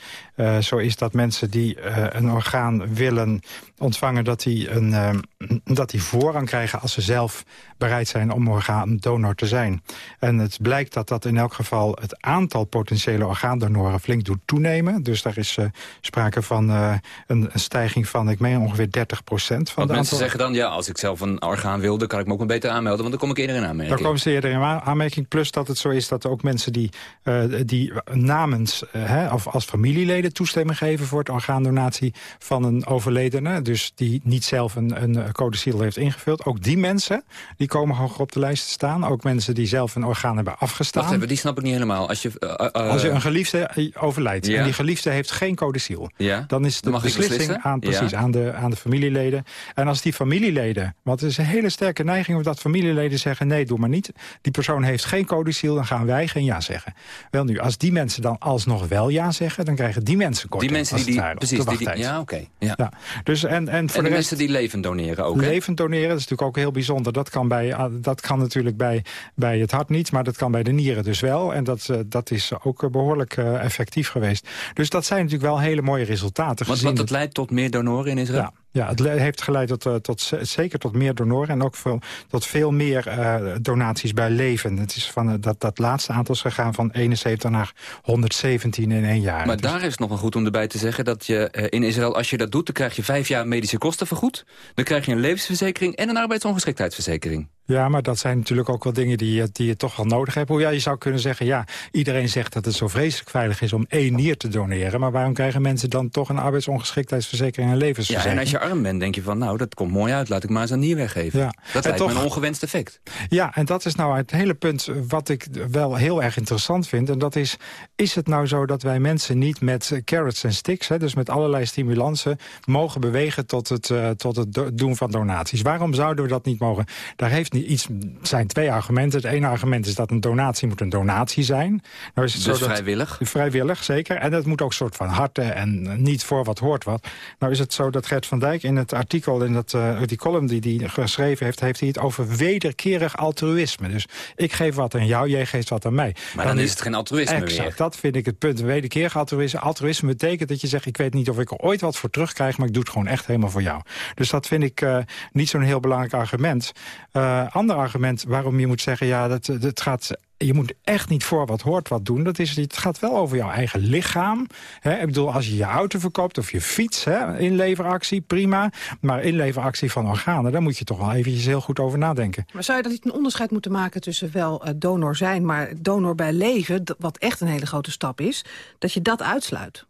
zo is... dat mensen die een orgaan willen ontvangen... dat die, een, dat die voorrang krijgen als ze zelf bereid zijn om orgaandonor te zijn. En het blijkt dat dat in elk geval het aantal potentiële orgaandonoren flink doet toenemen. Dus daar is sprake van een, een, stijging van, ik meen ongeveer 30 procent van mensen zeggen dan, ja, als ik zelf een orgaan wil... dan kan ik me ook een beter aanmelden, want dan kom ik eerder in aanmerking. Dan komen ze eerder in aanmerking. Plus dat het zo is dat ook mensen die, uh, die namens... Uh, hè, of als familieleden toestemming geven voor het orgaandonatie van een overledene... dus die niet zelf een, een codicil heeft ingevuld... ook die mensen, die komen hoger op de lijst te staan. Ook mensen die zelf een orgaan hebben afgestaan. Wacht even, die snap ik niet helemaal. Als je, uh, als je een geliefde overlijdt ja. en die geliefde heeft geen codicil... Ja. dan is de dan beslissing aan, precies, ja. aan, de, aan de familieleden. En als die familieleden, want het is een hele sterke neiging... of dat familieleden zeggen, nee, doe maar niet. Die persoon heeft geen codicil, dan gaan wij geen ja zeggen. Wel nu, als die mensen dan alsnog wel ja zeggen... dan krijgen die mensen korting. Die mensen die, die precies, die, die, ja, oké. Okay, ja. ja. Dus, en, en, voor en de, de mensen die levend doneren ook, Levend doneren, dat is natuurlijk ook heel bijzonder. Dat kan, bij, dat kan natuurlijk bij, bij het hart niet, maar dat kan bij de nieren dus wel. En dat, dat is ook behoorlijk uh, effectief geweest. Dus dat zijn natuurlijk wel hele mooie resultaten. Want, want het leidt tot meer donoren in Israël? Ja. Ja, het heeft geleid tot, uh, tot, zeker tot meer donoren en ook veel, tot veel meer uh, donaties bij leven. Het is van, uh, dat, dat laatste aantal is gegaan van 71 naar 117 in één jaar. Maar dus daar is het nog wel goed om erbij te zeggen dat je in Israël, als je dat doet, dan krijg je vijf jaar medische kosten vergoed. Dan krijg je een levensverzekering en een arbeidsongeschiktheidsverzekering. Ja, maar dat zijn natuurlijk ook wel dingen die je, die je toch wel nodig hebt. Hoe ja, je zou kunnen zeggen, ja, iedereen zegt dat het zo vreselijk veilig is om één nier te doneren. Maar waarom krijgen mensen dan toch een arbeidsongeschiktheidsverzekering en levensverzekering? Ja, en als je arm bent, denk je van, nou, dat komt mooi uit. Laat ik maar eens een nier weggeven. Ja. Dat lijkt toch, me een ongewenst effect. Ja, en dat is nou het hele punt wat ik wel heel erg interessant vind. En dat is, is het nou zo dat wij mensen niet met carrots en sticks... Hè, dus met allerlei stimulansen, mogen bewegen tot het, uh, tot het doen van donaties? Waarom zouden we dat niet mogen? Daar heeft iets, zijn twee argumenten. Het ene argument is dat een donatie moet een donatie zijn. Nou is het dus zo dat, vrijwillig? Vrijwillig, zeker. En dat moet ook een soort van harte en niet voor wat hoort wat. Nou is het zo dat Gert van Dijk in het artikel, in dat, uh, die column die hij geschreven heeft... heeft hij het over wederkerig altruïsme. Dus ik geef wat aan jou, jij geeft wat aan mij. Maar dan, dan is het geen altruïsme exact, meer. dat vind ik het punt. Wederkerig altruïsme. Altruïsme betekent dat je zegt... ik weet niet of ik er ooit wat voor terugkrijg... maar ik doe het gewoon echt helemaal voor jou. Dus dat vind ik uh, niet zo'n heel belangrijk argument. Uh, ander argument waarom je moet zeggen... ja, dat, dat gaat je moet echt niet voor wat hoort wat doen. Dat is, het gaat wel over jouw eigen lichaam. Hè? Ik bedoel, als je je auto verkoopt of je fiets, hè? inleveractie, prima. Maar inleveractie van organen, daar moet je toch wel eventjes heel goed over nadenken. Maar zou je dat niet een onderscheid moeten maken tussen wel uh, donor zijn... maar donor bij leven, wat echt een hele grote stap is... dat je dat uitsluit?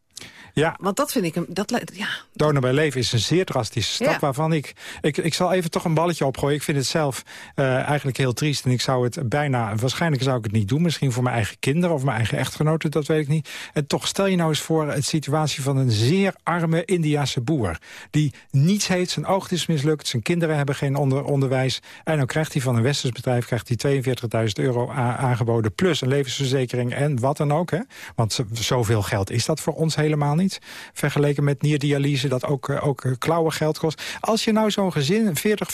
Ja. Want dat vind ik een... Dat, ja. Donor bij leven is een zeer drastische stap ja. waarvan ik, ik... Ik zal even toch een balletje opgooien. Ik vind het zelf uh, eigenlijk heel triest. En ik zou het bijna... Waarschijnlijk zou ik het niet doen. Misschien voor mijn eigen kinderen of mijn eigen echtgenoten. Dat weet ik niet. En toch stel je nou eens voor het situatie van een zeer arme Indiase boer. Die niets heeft. Zijn oog is mislukt. Zijn kinderen hebben geen onder, onderwijs. En dan krijgt hij van een westers bedrijf krijgt hij 42.000 euro aangeboden. Plus een levensverzekering en wat dan ook. Hè? Want zoveel geld is dat voor ons helemaal niet. Vergeleken met nierdialyse, dat ook, uh, ook uh, klauwen geld kost. Als je nou zo'n gezin 40,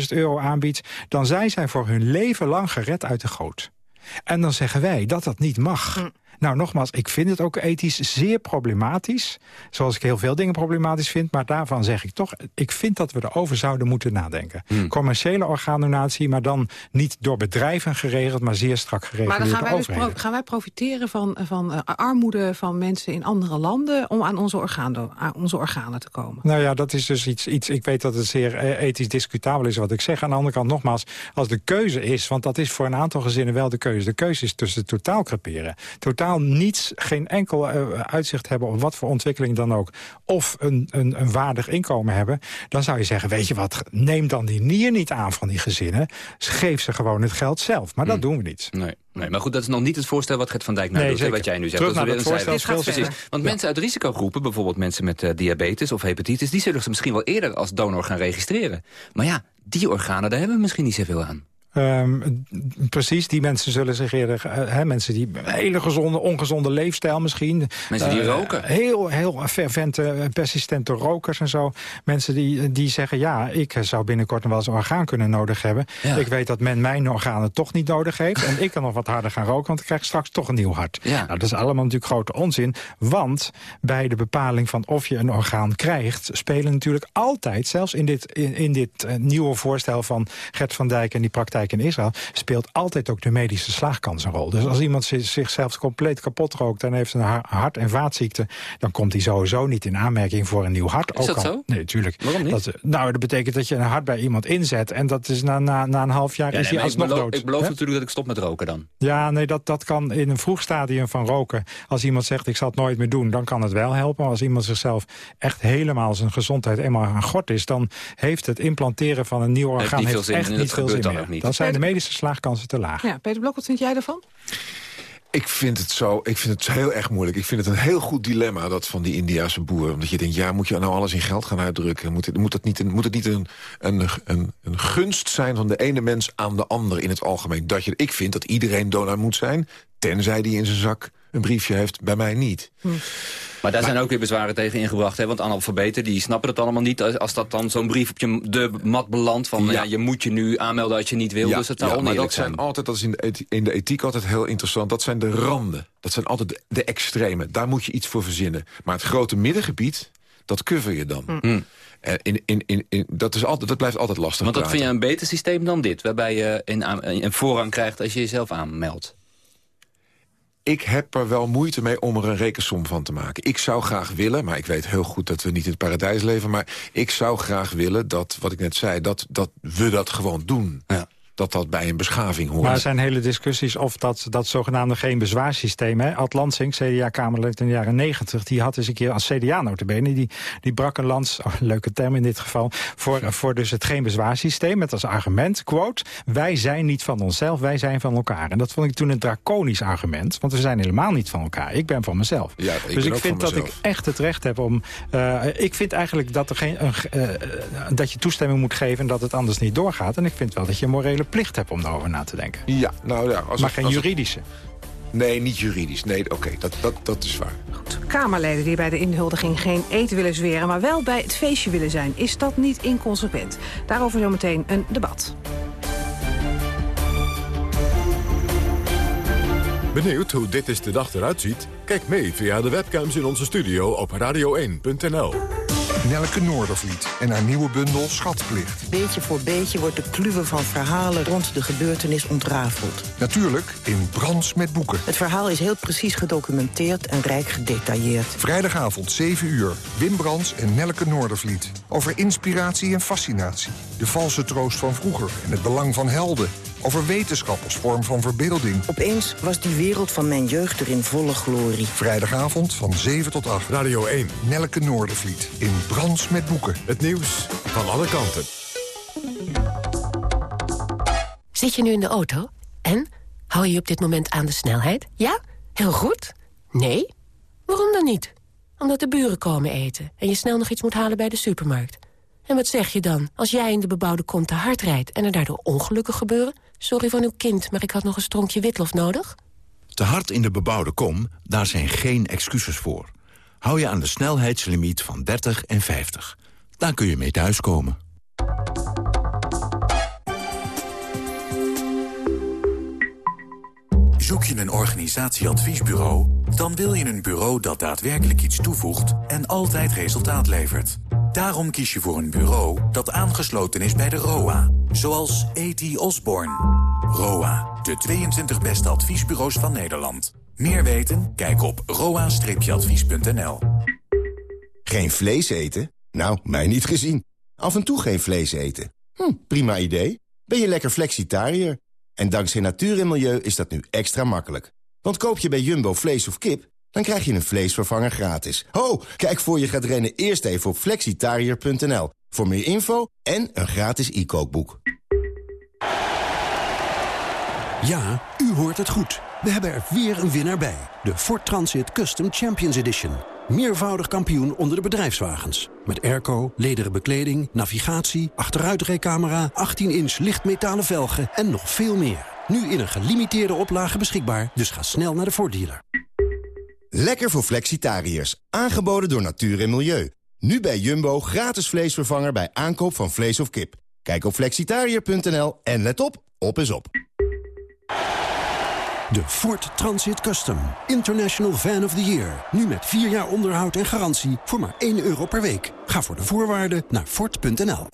50.000 euro aanbiedt... dan zijn zij voor hun leven lang gered uit de goot. En dan zeggen wij dat dat niet mag. Mm. Nou, nogmaals, ik vind het ook ethisch zeer problematisch. Zoals ik heel veel dingen problematisch vind. Maar daarvan zeg ik toch, ik vind dat we erover zouden moeten nadenken. Hmm. Commerciële orgaandonatie, maar dan niet door bedrijven geregeld... maar zeer strak geregeld Maar dan gaan wij, dus gaan wij profiteren van, van eh, armoede van mensen in andere landen... om aan onze, aan onze organen te komen. Nou ja, dat is dus iets, iets... Ik weet dat het zeer eh, ethisch discutabel is wat ik zeg. Aan de andere kant, nogmaals, als de keuze is... want dat is voor een aantal gezinnen wel de keuze. De keuze is tussen totaal creperen. Totaal niets, geen enkel eh, uitzicht hebben... op wat voor ontwikkeling dan ook. Of een, een, een waardig inkomen hebben. Dan zou je zeggen, weet je wat, neem dan die nier niet aan van die gezinnen. Geef ze gewoon het geld zelf. Maar dat doen we niet. Nee, nee, maar goed, dat is nog niet het voorstel wat Gert van Dijk nou Nee, doet, hè, wat jij nu zegt. Terug Dat is naar weer een voorstel, Precies. Want Ja. mensen uit risicogroepen, bijvoorbeeld mensen met eh, diabetes of hepatitis... die zullen zich misschien wel eerder als donor gaan registreren. Maar ja, die organen, daar hebben we misschien niet zoveel aan. Ehm, precies, die mensen zullen zich eerder... eh, hè, mensen die een hele gezonde, ongezonde leefstijl misschien. Mensen die Eh, roken. Heel, heel fervente, eh, persistente rokers en zo. Mensen die, die zeggen, ja, ik zou binnenkort nog wel eens een orgaan kunnen nodig hebben. Ja. Ik weet dat men mijn organen toch niet nodig heeft. en ik kan nog wat harder gaan roken, want ik krijg straks toch een nieuw hart. Ja. Nou, dat is allemaal natuurlijk grote onzin. Want bij de bepaling van of je een orgaan krijgt... spelen natuurlijk altijd, zelfs in dit, in, in dit nieuwe voorstel van Gert van Dijk... en die praktijk in Israël, speelt altijd ook de medische slaagkans een rol. Dus als iemand zi- zichzelf compleet kapot rookt... en heeft een ha- hart- en vaatziekte... dan komt hij sowieso niet in aanmerking voor een nieuw hart. Is dat al- zo? Nee, natuurlijk. Waarom niet? Dat, nou, dat betekent dat je een hart bij iemand inzet... en dat is na, na, na een half jaar Ja, is hij ik, alsnog beloof, dood. ik beloof natuurlijk dat ik stop met roken dan. Ja, nee, dat, dat kan in een vroeg stadium van roken. Als iemand zegt, ik zal het nooit meer doen, dan kan het wel helpen. Maar als iemand zichzelf echt helemaal zijn gezondheid eenmaal aan gort is... dan heeft het implanteren van een nieuw Heeft orgaan niet veel heeft zin echt niet dat veel gebeurt zin dan meer. ook niet. Dan zijn de medische slaagkansen te laag. Ja, Peter Blok, wat vind jij ervan? Ik vind het zo, ik vind het heel erg moeilijk. Ik vind het een heel goed dilemma, dat van die Indiase boer. Omdat je denkt, ja, moet je nou alles in geld gaan uitdrukken? Moet het, moet het niet, een, moet het niet een, een, een, een gunst zijn van de ene mens aan de ander in het algemeen? Dat je, ik vind dat iedereen donor moet zijn, tenzij die in zijn zak een briefje heeft, bij mij niet. Maar daar zijn ook weer bezwaren tegen ingebracht. Hè? Want analfabeten die snappen het allemaal niet. Als, dat dan zo'n brief op je de mat belandt... van Ja. ja. je moet je nu aanmelden als je niet wil. dus het zou ja, maar dat zijn altijd, dat is in de, ethiek, in de ethiek altijd heel interessant, dat zijn de randen. Dat zijn altijd de, de extreme. Daar moet je iets voor verzinnen. Maar het grote middengebied, dat cover je dan. Hm. En in, in, in, in, dat, is altijd, dat blijft altijd lastig Want dat praten. vind je een beter systeem dan dit? Waarbij je een, een voorrang krijgt als je jezelf aanmeldt. Ik heb er wel moeite mee om er een rekensom van te maken. Ik zou graag willen, maar ik weet heel goed dat we niet in het paradijs leven... maar ik zou graag willen dat, wat ik net zei, dat, dat we dat gewoon doen. Dat dat bij een beschaving hoort. Maar er zijn hele discussies of dat, dat zogenaamde geen bezwaarsysteem... Hè? Ad Lansing, CDA-Kamerlid in de jaren 90... die had eens een keer als CDA notabene... die, die brak een lans, oh, leuke term in dit geval... Voor, voor dus het geen bezwaarsysteem met als argument, quote... wij zijn niet van onszelf, wij zijn van elkaar. En dat vond ik toen een draconisch argument... want we zijn helemaal niet van elkaar. Ik ben van mezelf. Ja, ik dus ik vind dat ik echt het recht heb om... eh, ik vind eigenlijk dat, er geen, een, eh, dat je toestemming moet geven... en dat het anders niet doorgaat. En ik vind wel dat je een morele plicht hebt om daarover na te denken. Ja, nou ja. Als maar het- geen als juridische. Nee, niet juridisch. Nee, oké, dat, dat, dat is waar. Kamerleden die bij de inhuldiging geen eet willen zweren... maar wel bij het feestje willen zijn. Is dat niet inconsequent? Daarover zometeen een debat. Benieuwd hoe dit is de dag eruit ziet? Kijk mee via de webcams in onze studio op radio1.nl. Nelke Noordervliet en haar nieuwe bundel Schatplicht. Beetje voor beetje wordt de kluwe van verhalen rond de gebeurtenis ontrafeld. Natuurlijk in Brands met boeken. Het verhaal is heel precies gedocumenteerd en rijk gedetailleerd. Vrijdagavond 7 uur. Wim Brands en Nelke Noordervliet. Over inspiratie en fascinatie. De valse troost van vroeger en het belang van helden. Over wetenschap als vorm van verbeelding. Opeens was die wereld van mijn jeugd er in volle glorie. Vrijdagavond van 7 tot 8. Radio 1. Nelke Noordervliet in Brands met boeken. Het nieuws van alle kanten. Zit je nu in de auto? En? Hou je op dit moment aan de snelheid? Ja? Heel goed? Nee? Waarom dan niet? Omdat de buren komen eten en je snel nog iets moet halen bij de supermarkt. En wat zeg je dan als jij in de bebouwde kom te hard rijdt... en er daardoor ongelukken gebeuren? Sorry van uw kind, maar ik had nog een stronkje witlof nodig. Te hard in de bebouwde kom, daar zijn geen excuses voor. Hou je aan de snelheidslimiet van 30 en 50. Daar kun je mee thuiskomen. Zoek je een organisatieadviesbureau? Dan wil je een bureau dat daadwerkelijk iets toevoegt en altijd resultaat levert. Daarom kies je voor een bureau dat aangesloten is bij de ROA. Zoals A.T. Osborne. ROA, de 22 beste adviesbureaus van Nederland. Meer weten? Kijk op roa-advies.nl. Geen vlees eten? Nou, mij niet gezien. Af en toe geen vlees eten. Hm, prima idee. Ben je lekker flexitariër? En dankzij natuur en milieu is dat nu extra makkelijk. Want koop je bij Jumbo vlees of kip, dan krijg je een vleesvervanger gratis. Ho, kijk voor je gaat rennen eerst even op flexitariër.nl. Voor meer info en een gratis e-kookboek. Ja, u hoort het goed. We hebben er weer een winnaar bij. De Ford Transit Custom Champions Edition. Meervoudig kampioen onder de bedrijfswagens. Met airco, lederen bekleding, navigatie, achteruitrijcamera... 18-inch lichtmetalen velgen en nog veel meer. Nu in een gelimiteerde oplage beschikbaar, dus ga snel naar de Ford dealer. Lekker voor flexitariërs. Aangeboden door natuur en milieu. Nu bij Jumbo gratis vleesvervanger bij aankoop van vlees of kip. Kijk op flexitariër.nl en let op, op is op. De Ford Transit Custom. International Van of the Year. Nu met 4 jaar onderhoud en garantie voor maar 1 euro per week. Ga voor de voorwaarden naar Ford.nl.